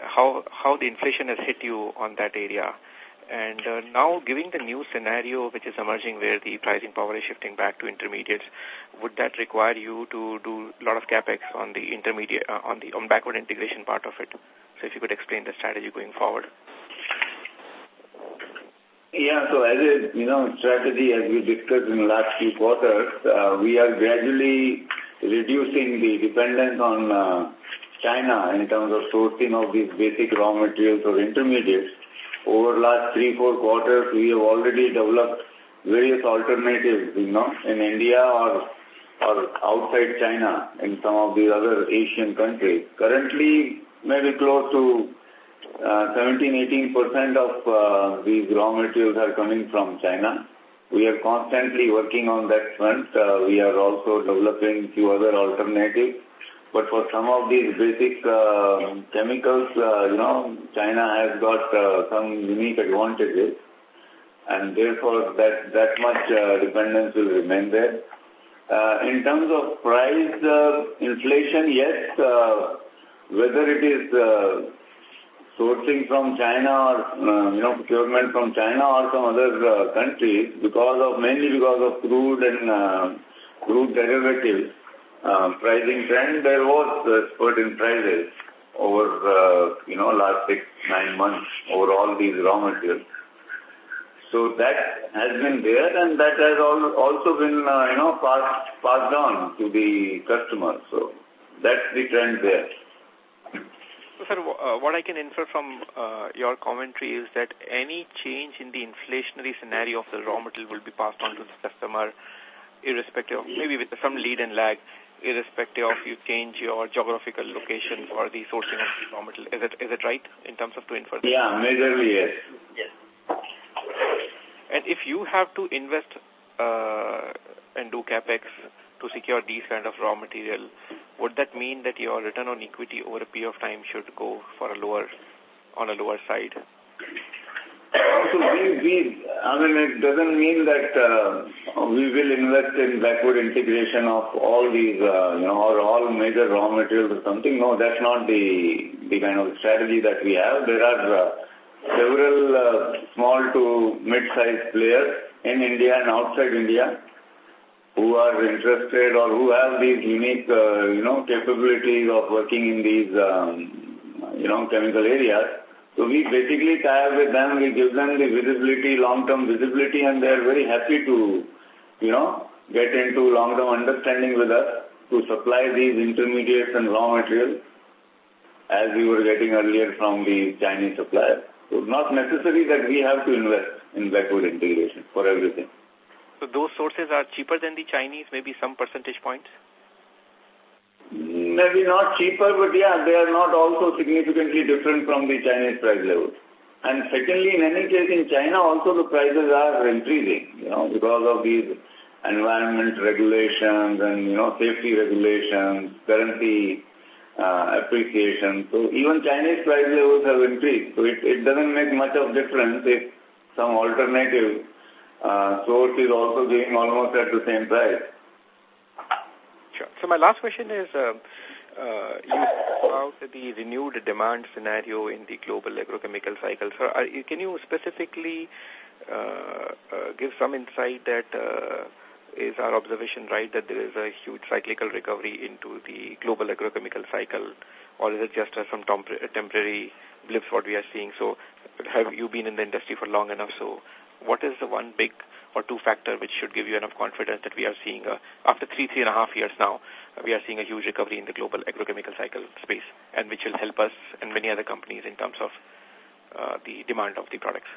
how, how the inflation has hit you on that area? And uh, now, given the new scenario which is emerging where the pricing power is shifting back to intermediates, would that require you to do a lot of capex on the intermediate, uh, on the on backward integration part of it? So if you could explain the strategy going forward. Yeah, so as a you know strategy, as we discussed in the last few quarters, uh, we are gradually reducing the dependence on uh, China in terms of sourcing of these basic raw materials or intermediates over last three, four quarters, we have already developed various alternatives, you know, in India or or outside China in some of the other Asian countries. Currently, maybe close to 17-18% uh, of uh, these raw materials are coming from China. We are constantly working on that front. Uh, we are also developing few other alternatives but for some of these basic uh, chemicals, uh, you know, China has got uh, some unique advantages, and therefore that that much uh, dependence will remain there. Uh, in terms of price uh, inflation, yes, uh, whether it is uh, sourcing from China or uh, you know procurement from China or some other uh, countries, because of mainly because of crude and uh, crude derivatives, uh, pricing trend, there was a spurt in prices over, uh, you know, last six, nine months over all these raw materials. So that has been there and that has also been, uh, you know, passed, passed on to the customer. So that's the trend there. So, sir, uh, what I can infer from uh, your commentary is that any change in the inflationary scenario of the raw material will be passed on to the customer irrespective of, maybe with some lead and lag, irrespective of you change your geographical location for the sourcing of the raw material. Is it, is it right in terms of to infer that? Yeah, majorly yes. Yes. And if you have to invest uh, and do capex to secure these kind of raw material, would that mean that your return on equity over a period of time should go for a lower, on a lower side? So we, we, I mean, it doesn't mean that uh, we will invest in backward integration of all these, uh, you know, or all major raw materials or something. No, that's not the, the kind of strategy that we have. There are uh, several uh, small to mid-sized players in India and outside India who are interested or who have these unique, uh, you know, capabilities of working in these, um, you know, chemical areas so we basically tie up with them, we give them the visibility, long-term visibility, and they are very happy to, you know, get into long-term understanding with us to supply these intermediates and raw materials as we were getting earlier from the Chinese suppliers. So not necessary that we have to invest in backward integration for everything. So those sources are cheaper than the Chinese, maybe some percentage points? Maybe not cheaper, but yeah, they are not also significantly different from the Chinese price levels. And secondly, in any case, in China also the prices are increasing, you know, because of these environment regulations and, you know, safety regulations, currency uh, appreciation. So even Chinese price levels have increased. So it, it doesn't make much of difference if some alternative uh, source is also giving almost at the same price. Sure. So my last question is, uh, uh, you about the renewed demand scenario in the global agrochemical cycle. So are, can you specifically uh, uh, give some insight that uh, is our observation right that there is a huge cyclical recovery into the global agrochemical cycle or is it just uh, some temporary blips what we are seeing? So have you been in the industry for long enough? So what is the one big or two factor which should give you enough confidence that we are seeing, a, after three, three and a half years now, we are seeing a huge recovery in the global agrochemical cycle space and which will help us and many other companies in terms of uh, the demand of the products?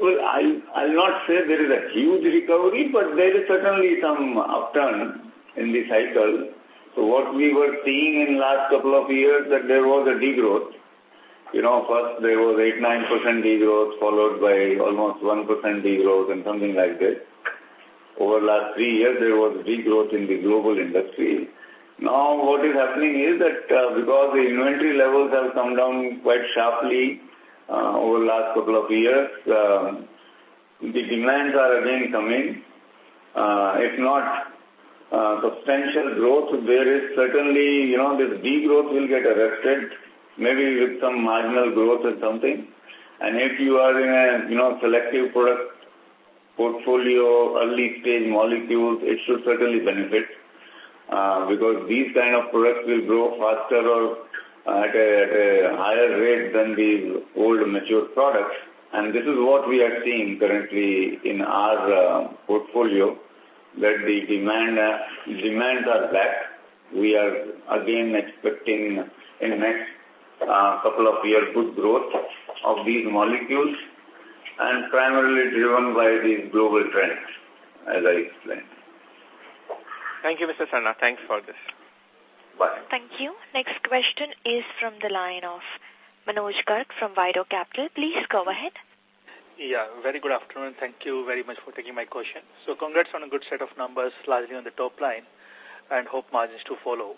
Well, I'll, I'll not say there is a huge recovery, but there is certainly some upturn in the cycle. So what we were seeing in last couple of years that there was a degrowth. You know, first there was 8-9% degrowth followed by almost 1% degrowth and something like this. Over last three years there was degrowth in the global industry. Now what is happening is that uh, because the inventory levels have come down quite sharply uh, over the last couple of years, uh, the demands are again coming. Uh, if not uh, substantial growth, there is certainly, you know, this degrowth will get arrested, maybe with some marginal growth or something. And if you are in a, you know, selective product portfolio, early stage molecules, it should certainly benefit. Uh, because these kind of products will grow faster or at a, at a higher rate than the old mature products. And this is what we are seeing currently in our uh, portfolio, that the demand uh, demands are back. We are again expecting in the next uh, couple of years good growth of these molecules and primarily driven by these global trends, as I explained. Thank you, Mr. Sarna. Thanks for this. Bye. Thank you. Next question is from the line of Manoj Garg from Vido Capital. Please go ahead. Yeah, very good afternoon. Thank you very much for taking my question. So congrats on a good set of numbers, largely on the top line, and hope margins to follow.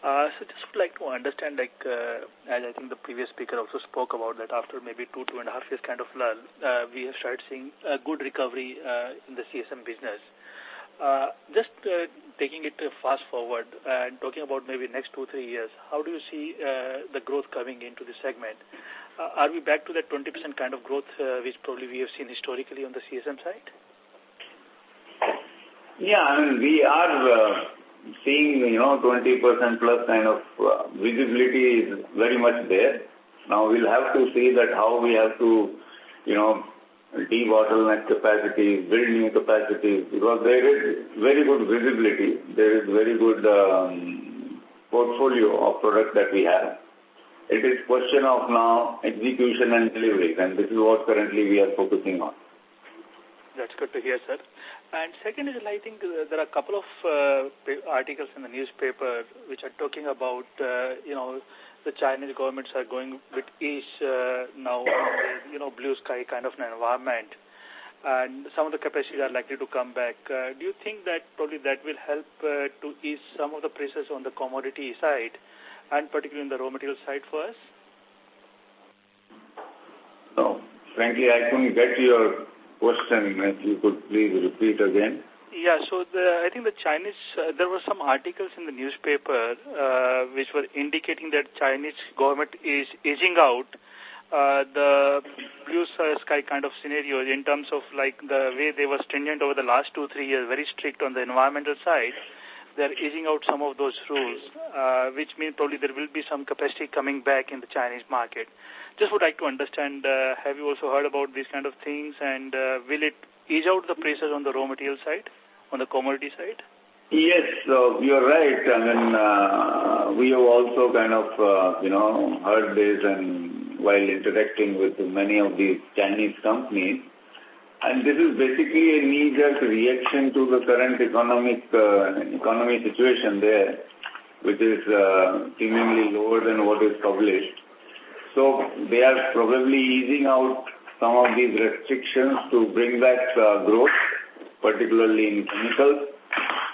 Uh, so just would like to understand, like, uh, as I think the previous speaker also spoke about that after maybe two, two and a half years kind of lull, uh, we have started seeing a good recovery uh, in the CSM business. Uh, just uh, taking it fast forward and talking about maybe next two, three years, how do you see uh, the growth coming into the segment? Uh, are we back to that 20% kind of growth uh, which probably we have seen historically on the CSM side? Yeah, I mean, we are uh, seeing, you know, 20% plus kind of uh, visibility is very much there. Now we'll have to see that how we have to, you know, debottleneck build new capacities, because there is very good visibility. There is very good um, portfolio of products that we have. It is question of now execution and delivery, and this is what currently we are focusing on. That's good to hear, sir. And second is, I think uh, there are a couple of uh, articles in the newspaper which are talking about, uh, you know, the Chinese governments are going with ease now you know, blue sky kind of an environment. And some of the capacities are likely to come back. Do you think that probably that will help to ease some of the pressures on the commodity side and particularly in the raw material side for us? No, frankly, I couldn't get your question. If you could please repeat again. Yeah, so the, I think the Chinese, uh, there were some articles in the newspaper uh, which were indicating that Chinese government is aging out uh, the blue sky kind of scenario in terms of like the way they were stringent over the last two, three years, very strict on the environmental side. They're easing out some of those rules, which means probably there will be some capacity coming back in the Chinese market. Just would like to understand, uh, have you also heard about these kind of things and uh, will it ease out the prices on the raw material side, on the commodity side? Yes, so you're right. I mean, uh, we have also kind of, you know, heard this and while interacting with many of these Chinese companies. And this is basically a knee-jerk reaction to the current economic economy situation there, which is seemingly lower than what is published. So they are probably easing out some of these restrictions to bring back uh, growth, particularly in chemicals.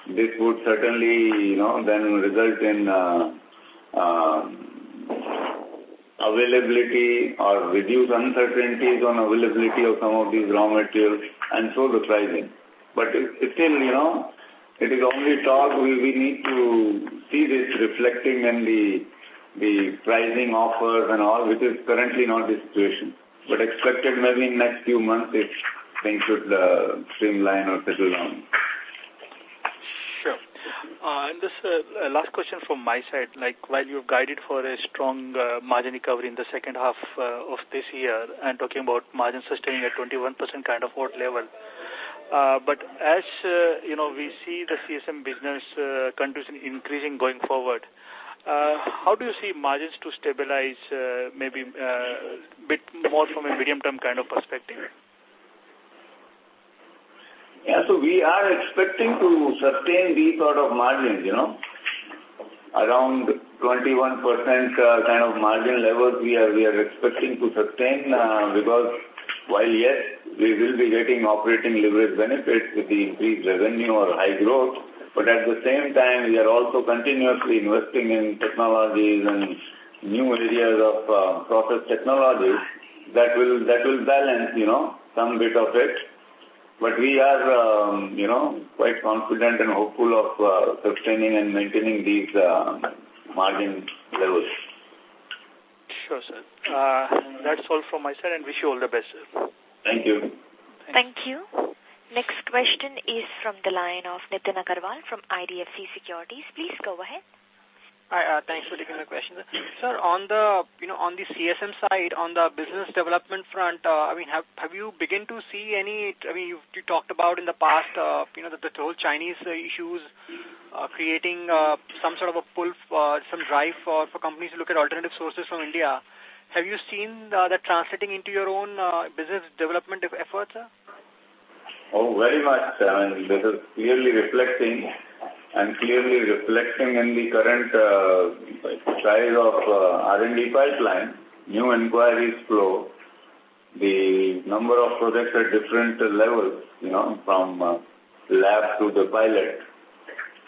This would certainly, you know, then result in uh, uh, availability or reduce uncertainties on availability of some of these raw materials and so the pricing. But it, still, you know, it is only talk. We, we need to see this reflecting in the the pricing offers and all, which is currently not the situation. But expected maybe in next few months if things should uh, streamline or settle down. Sure. Uh, and this uh, last question from my side, like while you've guided for a strong uh, margin recovery in the second half uh, of this year and talking about margin sustaining at 21% kind of what level, uh, but as, uh, you know, we see the CSM business uh, contribution increasing going forward, uh, how do you see margins to stabilize uh, maybe a uh, bit more from a medium-term kind of perspective? Yeah, so we are expecting to sustain these sort of margins, you know, around 21% uh, kind of margin levels we are, we are expecting to sustain uh, because while yes, we will be getting operating leverage benefits with the increased revenue or high growth, but at the same time we are also continuously investing in technologies and new areas of uh, process technologies that will, that will balance, you know, some bit of it. But we are, um, you know, quite confident and hopeful of uh, sustaining and maintaining these uh, margin levels. Sure, sir. Uh, that's all from my side and wish you all the best, sir. Thank you. Thank you. Next question is from the line of Nitin Agarwal from IDFC Securities. Please go ahead. Hi, uh, thanks for taking my question. Sir, on the, you know, on the CSM side, on the business development front, uh, I mean, have, have you begin to see any, I mean, you've, you talked about in the past, uh, you know, the, the whole Chinese uh, issues uh, creating uh, some sort of a pull, uh, some drive for, for companies to look at alternative sources from India. Have you seen uh, that translating into your own uh, business development efforts, sir? Oh, very much. I mean, this is clearly reflecting and clearly reflecting in the current uh, size of uh, R&D pipeline, new inquiries flow, the number of projects at different levels, you know, from uh, lab to the pilot.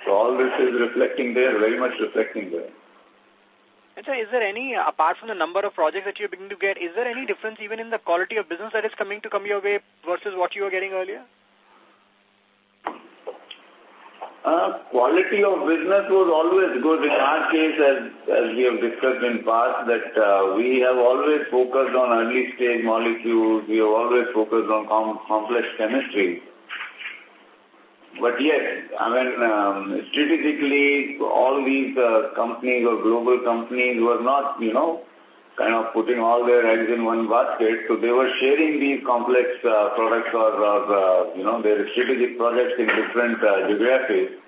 So all this is reflecting there, very much reflecting there. And so is there any, apart from the number of projects that you're beginning to get, is there any difference even in the quality of business that is coming to come your way versus what you were getting earlier? Uh, quality of business was always good. In our case, as, as we have discussed in past, that uh, we have always focused on early stage molecules. We have always focused on com complex chemistry. But yes, I mean, um, strategically, all these uh, companies or global companies were not, you know, kind of putting all their eggs in one basket. So they were sharing these complex uh, products or, or uh, you know, their strategic projects in different uh, geographies.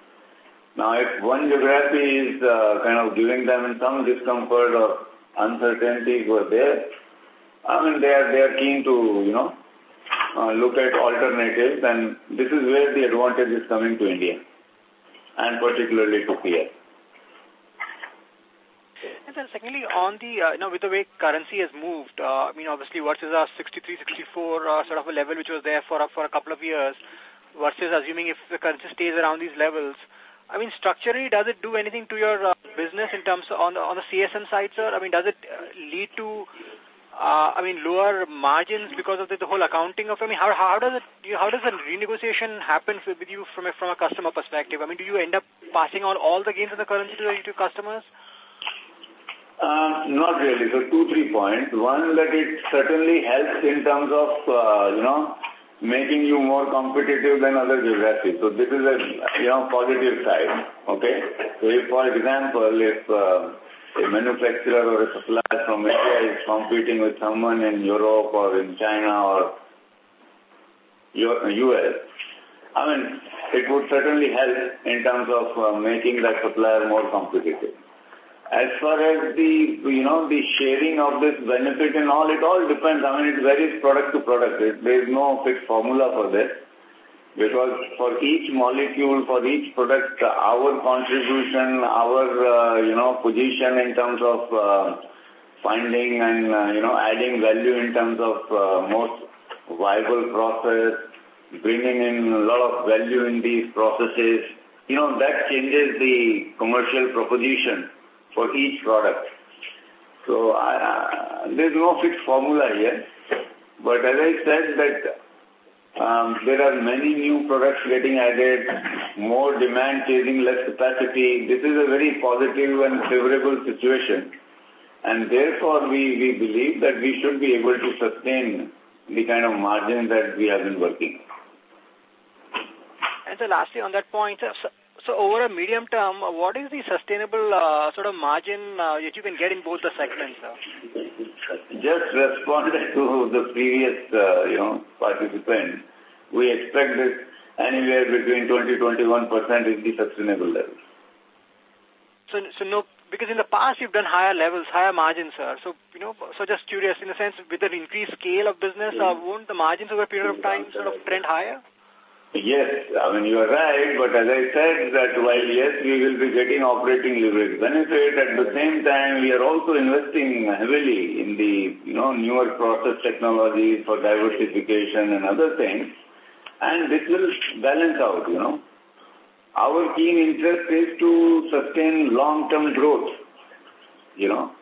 Now, if one geography is uh, kind of giving them some discomfort or uncertainties were there, I mean, they are, they are keen to, you know, uh, look at alternatives and this is where the advantage is coming to India and particularly to PS. And then secondly, on the, uh, you know, with the way currency has moved, uh, I mean, obviously versus our 63, 64 uh, sort of a level which was there for, for a couple of years versus assuming if the currency stays around these levels, I mean, structurally, does it do anything to your uh, business in terms of on the, on the CSM side, sir? I mean, does it uh, lead to, uh, I mean, lower margins because of the, the whole accounting of, I mean, how, how does it, how does the renegotiation happen with you from a, from a customer perspective? I mean, do you end up passing on all the gains of the currency to, to customers? Um, not really. So two, three points. One, that it certainly helps in terms of, uh, you know, making you more competitive than other geographies. So this is a, you know, positive side. Okay. So if, for example, if uh, a manufacturer or a supplier from India is competing with someone in Europe or in China or US, I mean, it would certainly help in terms of uh, making that supplier more competitive. As far as the, you know, the sharing of this benefit and all, it all depends. I mean, it varies product to product. There is no fixed formula for this. Because for each molecule, for each product, our contribution, our, uh, you know, position in terms of uh, finding and, uh, you know, adding value in terms of most viable process, bringing in a lot of value in these processes, you know, that changes the commercial proposition for each product. So there's no fixed formula here. But as I said that um, there are many new products getting added, more demand chasing less capacity. This is a very positive and favorable situation. And therefore we, we believe that we should be able to sustain the kind of margin that we have been working. And so lastly on that point, so over a medium term, what is the sustainable uh, sort of margin uh, that you can get in both the segments? Just responded to the previous, uh, you know, participant. We expect this anywhere between 20-21% is the sustainable level. So, so no, because in the past you've done higher levels, higher margins, sir. So, you know, so just curious, in a sense, with an increased scale of business, uh, won't the margins over a period of time sort of trend higher? Yes, I mean, you are right, but as I said that while yes, we will be getting operating leverage benefit, at the same time we are also investing heavily in the, you know, newer process technologies for diversification and other things, and this will balance out, you know. Our keen interest is to sustain long-term growth, you know.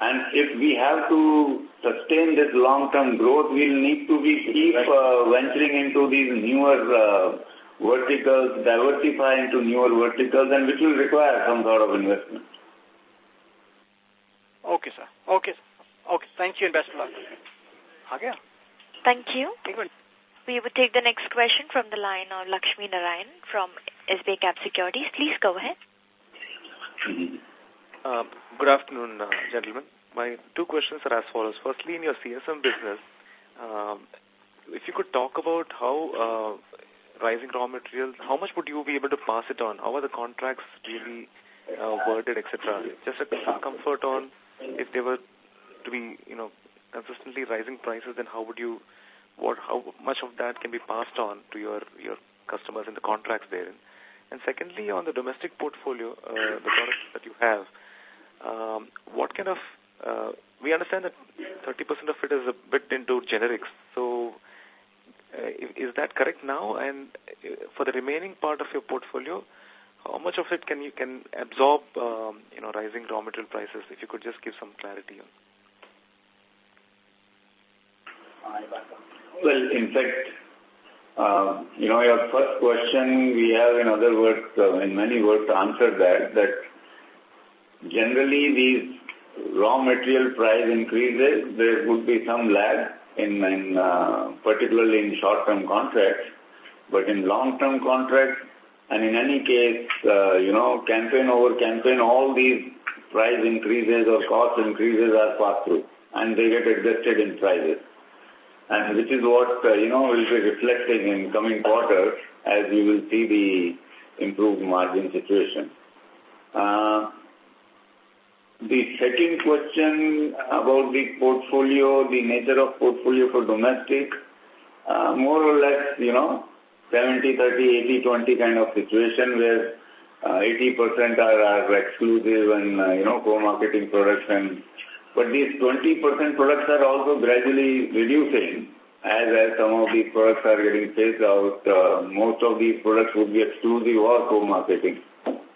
And if we have to sustain this long-term growth, we'll need to be keep uh, venturing into these newer uh, verticals, diversify into newer verticals, and which will require some sort of investment. Okay, sir. Okay. Okay. Thank you and best of luck. Okay. Thank you. We would take the next question from the line of Lakshmi Narayan from SBI Cap Securities. Please go ahead. Uh, good afternoon, uh, gentlemen. My two questions are as follows. Firstly, in your CSM business, um, if you could talk about how uh, rising raw materials, how much would you be able to pass it on? How are the contracts really uh, worded, etc.? Just a, comfort on if they were to be, you know, consistently rising prices, then how would you, what, how much of that can be passed on to your your customers in the contracts therein? And secondly, on the domestic portfolio, uh, the products that you have, um, what kind of, uh, we understand that 30% of it is a bit into generics. So uh, is that correct now? And uh, for the remaining part of your portfolio, how much of it can you can absorb, um, you know, rising raw material prices? If you could just give some clarity on. Well, in fact, uh, you know, your first question, we have in other words, uh, in many words, answered that, that generally these raw material price increases, there would be some lag in, in uh, particularly in short-term contracts, but in long-term contracts, and in any case, uh, you know, campaign over campaign, all these price increases or cost increases are passed through, and they get adjusted in prices. And which is what, uh, you know, will be reflecting in coming quarters as you will see the improved margin situation. Uh, the second question about the portfolio, the nature of portfolio for domestic, uh, more or less, you know, 70, 30, 80, 20 kind of situation where uh, 80% are, are exclusive and, uh, you know, co-marketing products and but these 20% products are also gradually reducing as, as some of these products are getting phased out. Uh, most of these products would be exclusive or co-marketing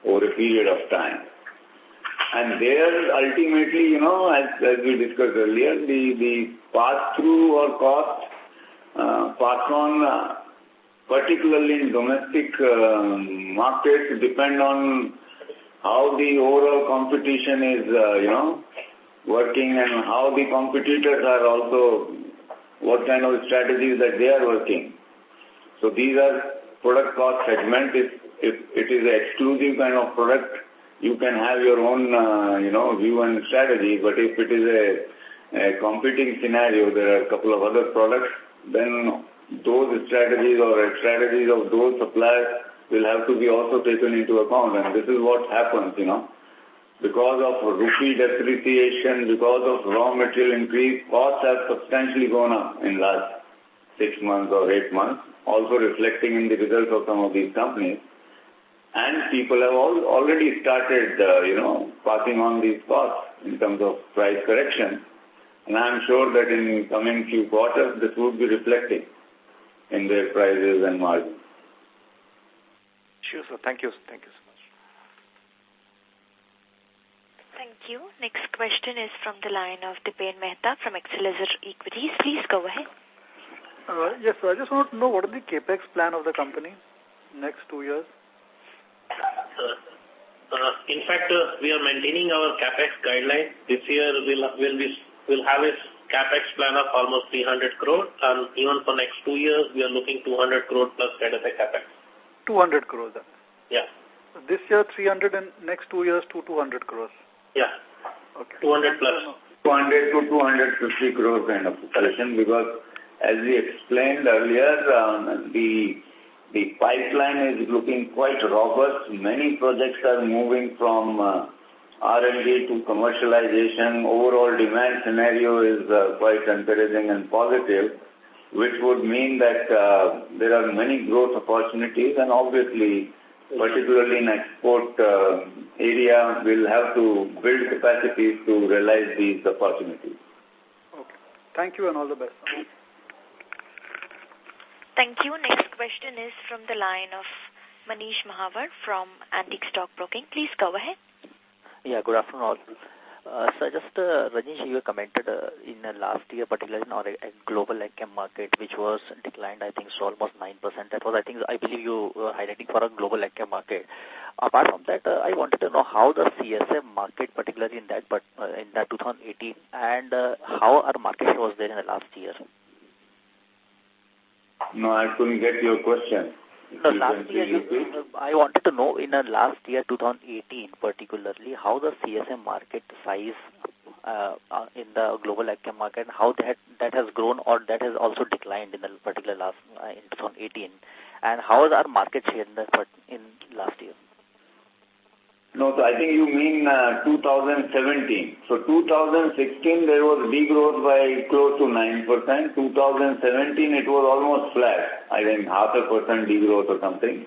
over a period of time. And there, ultimately, you know, as, as we discussed earlier, the, the pass-through or cost uh, pass-on, uh, particularly in domestic uh, markets, depend on how the overall competition is, uh, you know, working and how the competitors are also, what kind of strategies that they are working. So these are product cost segment. If, if it is an exclusive kind of product, you can have your own, uh, you know, view and strategy. But if it is a, a competing scenario, there are a couple of other products, then those strategies or strategies of those suppliers will have to be also taken into account. And this is what happens, you know. Because of rupee depreciation, because of raw material increase, costs have substantially gone up in last six months or eight months, also reflecting in the results of some of these companies. And people have all, already started, uh, you know, passing on these costs in terms of price correction. And I'm sure that in coming few quarters, this would be reflecting in their prices and margins. Sure, sir. Thank you. Thank you so much. Thank you. Next question is from the line of Dipen Mehta from Excelsior Equities. Please go ahead. Uh, yes, sir. I just want to know what is the capex plan of the company next two years? Uh, uh, in fact, uh, we are maintaining our capex guideline. This year we'll, we'll, be, we'll have a capex plan of almost 300 crore and even for next two years we are looking 200 crore plus kind of a capex. 200 crores. Then. Yeah. This year 300 and next two years to 200 crores. Yeah. Okay. 200 plus. 200 to 250 crores kind of collection because as we explained earlier, um, the the pipeline is looking quite robust. Many projects are moving from uh, R&D to commercialization. Overall demand scenario is uh, quite encouraging and positive, which would mean that uh, there are many growth opportunities and obviously, particularly in export uh, area, we'll have to build capacities to realize these opportunities. Okay. Thank you and all the best. Thank you. Next question is from the line of Manish Mahawar from Antique Stock Broking. Please go ahead. Yeah, good afternoon all. Uh, so just, uh, Rajnish, you commented uh, in uh, last year, particularly in our uh, global AgChem market, which was declined, I think, so almost 9%. That was, I think, I believe you were highlighting for a global AgChem market. Apart from that, uh, I wanted to know how the CSM market, particularly in that, but uh, in that 2018, and uh, how our market was there in the last year. No, I couldn't get your question. No, last year, you, I wanted to know in the last year, 2018 particularly, how the CSM market size uh, uh, in the global AgChem market, how that that has grown or that has also declined in the particular last uh, in 2018, and how is our market share in the in last year? No, so I think you mean uh, 2017. So 2016 there was degrowth by close to 9%. 2017 it was almost flat. I think half a percent degrowth or something.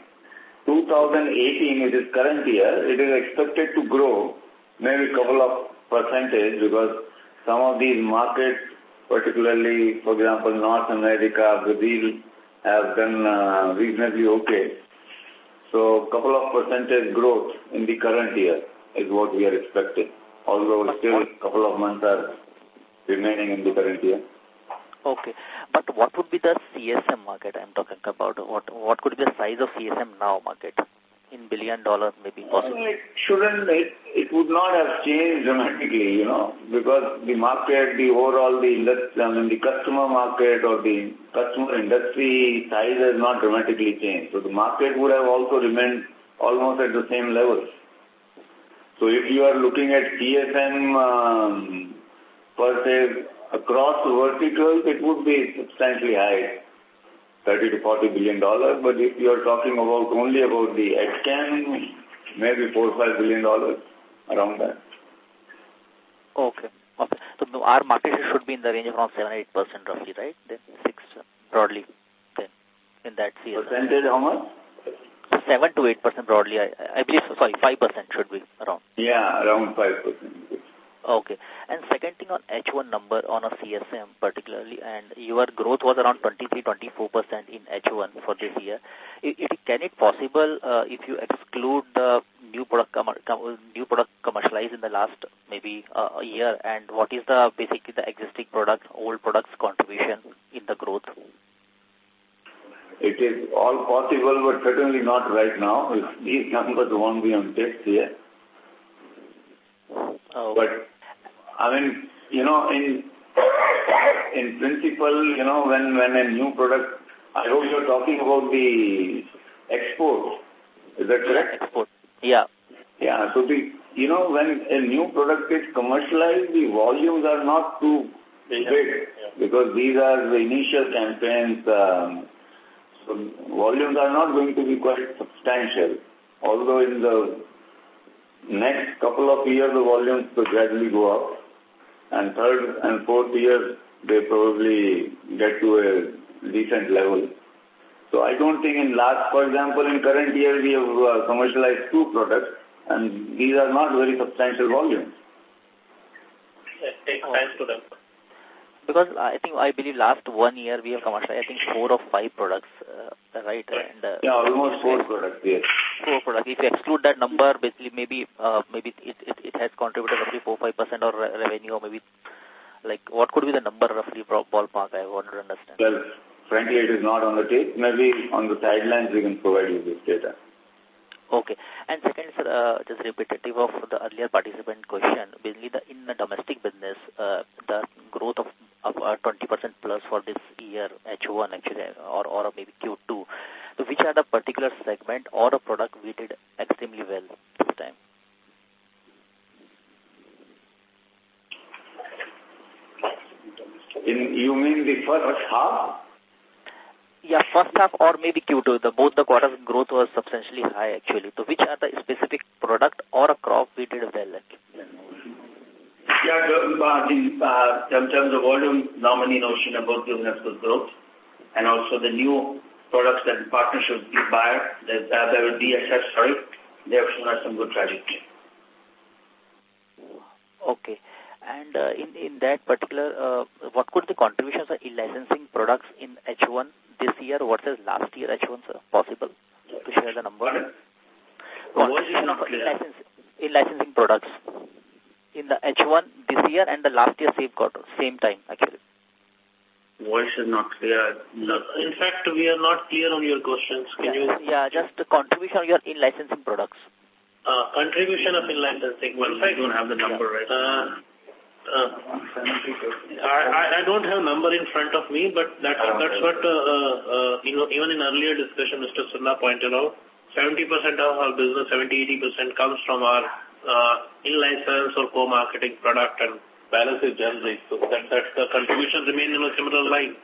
2018, it is current year, it is expected to grow maybe couple of percentage because some of these markets, particularly, for example, North America, Brazil, have done uh, reasonably okay. So couple of percentage growth in the current year is what we are expecting, although still a couple of months are remaining in the current year. Okay. But what would be the CSM market I'm talking about? What what could be the size of CSM now market? In billion dollar maybe possible? It shouldn't, it, it would not have changed dramatically, you know, because the market, the overall, the industry, I mean, the customer market or the customer industry size has not dramatically changed. So the market would have also remained almost at the same level. So if you are looking at CSM um, per se across verticals, it would be substantially high. 30 to 40 billion dollars, but if you are talking about only about the AgChem, maybe 4 or 5 billion dollars, around that. Okay. okay. So our market share should be in the range of around 7-8% roughly, right? Then 6 broadly, then in that CSM. Percentage how much? 7 to 8% broadly, I, I believe, sorry, 5% should be around. Yeah, around 5%. Okay. And second thing on H1 number on a CSM particularly, and your growth was around 23-24% in H1 for this year. It, it, can it possible uh, if you exclude the new product com com new product commercialized in the last maybe uh, a year, and what is the basically the existing product, old products contribution in the growth? It is all possible, but certainly not right now. These numbers won't be on test here. Oh. But I mean, you know, in in principle, you know, when when a new product, I hope you're talking about the export. Is that correct? Export. Yeah. Yeah. So the you know when a new product is commercialized, the volumes are not too big because these are the initial campaigns. Um, so volumes are not going to be quite substantial. Although in the next couple of years, the volumes will gradually go up and third and fourth year, they probably get to a decent level. So I don't think in last, for example, in current year, we have uh, commercialized two products, and these are not very substantial volumes. It takes time to them. Because I think, I believe last one year we have commercialized, I think, four or five products, uh, right? And, uh, yeah, almost four products, yes. Four products. If you exclude that number, basically maybe uh, maybe it, it, it has contributed roughly 4-5% or re revenue or maybe, like, what could be the number roughly ballpark? I want to understand. Well, frankly, it is not on the tape. Maybe on the sidelines we can provide you this data. Okay. And second, sir, uh, just repetitive of the earlier participant question, basically the, in the domestic business, uh, the growth of, of uh, 20% plus for this year, H1 actually, or, or maybe Q2, so which are the particular segment or a product we did extremely well this time. In, you mean the first half? Yeah, first half or maybe Q2. The, both the quarters growth was substantially high actually. So which are the specific product or a crop we did well? Yeah, uh, in, uh, in terms of volume, Nominee Notion given us good growth. And also the new products that partnership with Bayer, the, uh, the DSS, sorry, they have shown us some good trajectory. Okay. And uh, in, in that particular, uh, what could the contributions of in-licensing products in H1 this year versus last year H1, sir? Possible to share the number? Contribution of in-licensing products in the H1 this year and the last year same quarter, same time actually. Voice is not clear. No, in fact, we are not clear on your questions. Can yeah, you? Yeah, just the contribution of your in-licensing products. Uh, contribution of in-licensing. Well, I don't have the number right uh, uh, I, I don't have number in front of me, but that's, oh, that's what, uh, uh, you know, even in earlier discussion, Mr. Sarna pointed out, 70% of our business, 70-80% comes from our uh, in-license or co-marketing product and balance is generic. So that, that the contribution remain in a similar line.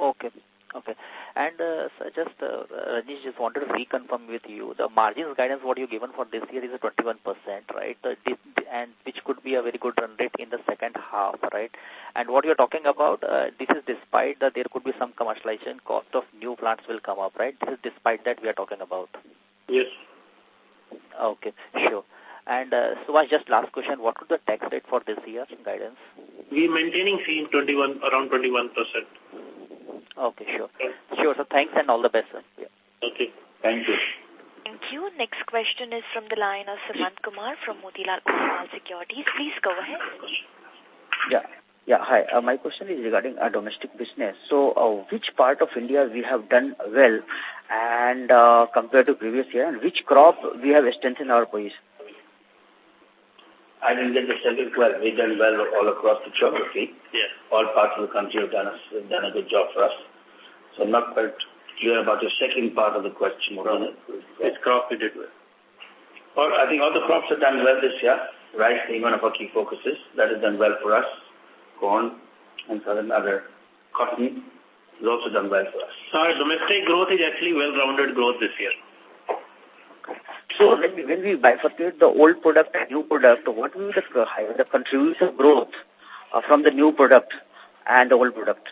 Okay. Okay. And uh, so just, uh, Rajesh, just wanted to reconfirm with you, the margins guidance what you given for this year is a 21%, right? Uh, this, and which could be a very good run rate in the second half, right? And what you're talking about, uh, this is despite that there could be some commercialization cost of new plants will come up, right? This is despite that we are talking about. Yes. Okay, sure. And uh, so just last question, what would the tax rate for this year guidance? We are maintaining same 21, around 21%. Okay, sure. Sure, so thanks and all the best, sir. Yeah. Okay. Thank you. Thank you. Next question is from the line of Sumant Kumar from Motilal Oswal Securities. Please go ahead. Yeah. Yeah, hi. Uh, my question is regarding our domestic business. So, uh, which part of India we have done well and uh, compared to previous year, and which crop we have strengthened our position? I didn't get the second well. We've done well all across the geography. Yes. All parts of the country have done a, done a good job for us. So I'm not quite clear about the second part of the question. Which crop we did well? Well, I think all the crops have done well this year. Rice being one of our key focuses. That has done well for us. Corn and certain other cotton has also done well for us. Our domestic growth is actually well-rounded growth this year. So when we, when we bifurcate the old product and new product, what will be the, the contribution growth uh, from the new product and the old product?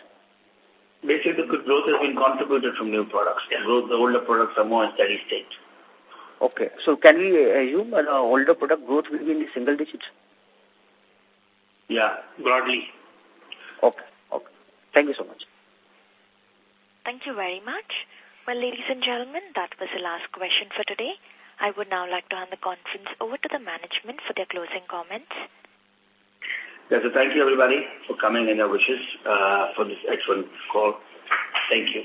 Basically, the growth has been contributed from new products. Yeah. Growth, the older products are more in steady state. Okay. So can we assume an uh, older product growth will be in the single digits? Yeah, broadly. Okay. Okay. Thank you so much. Thank you very much. Well, ladies and gentlemen, that was the last question for today. I would now like to hand the conference over to the management for their closing comments. Yes, so thank you everybody for coming and your wishes uh, for this excellent call. Thank you.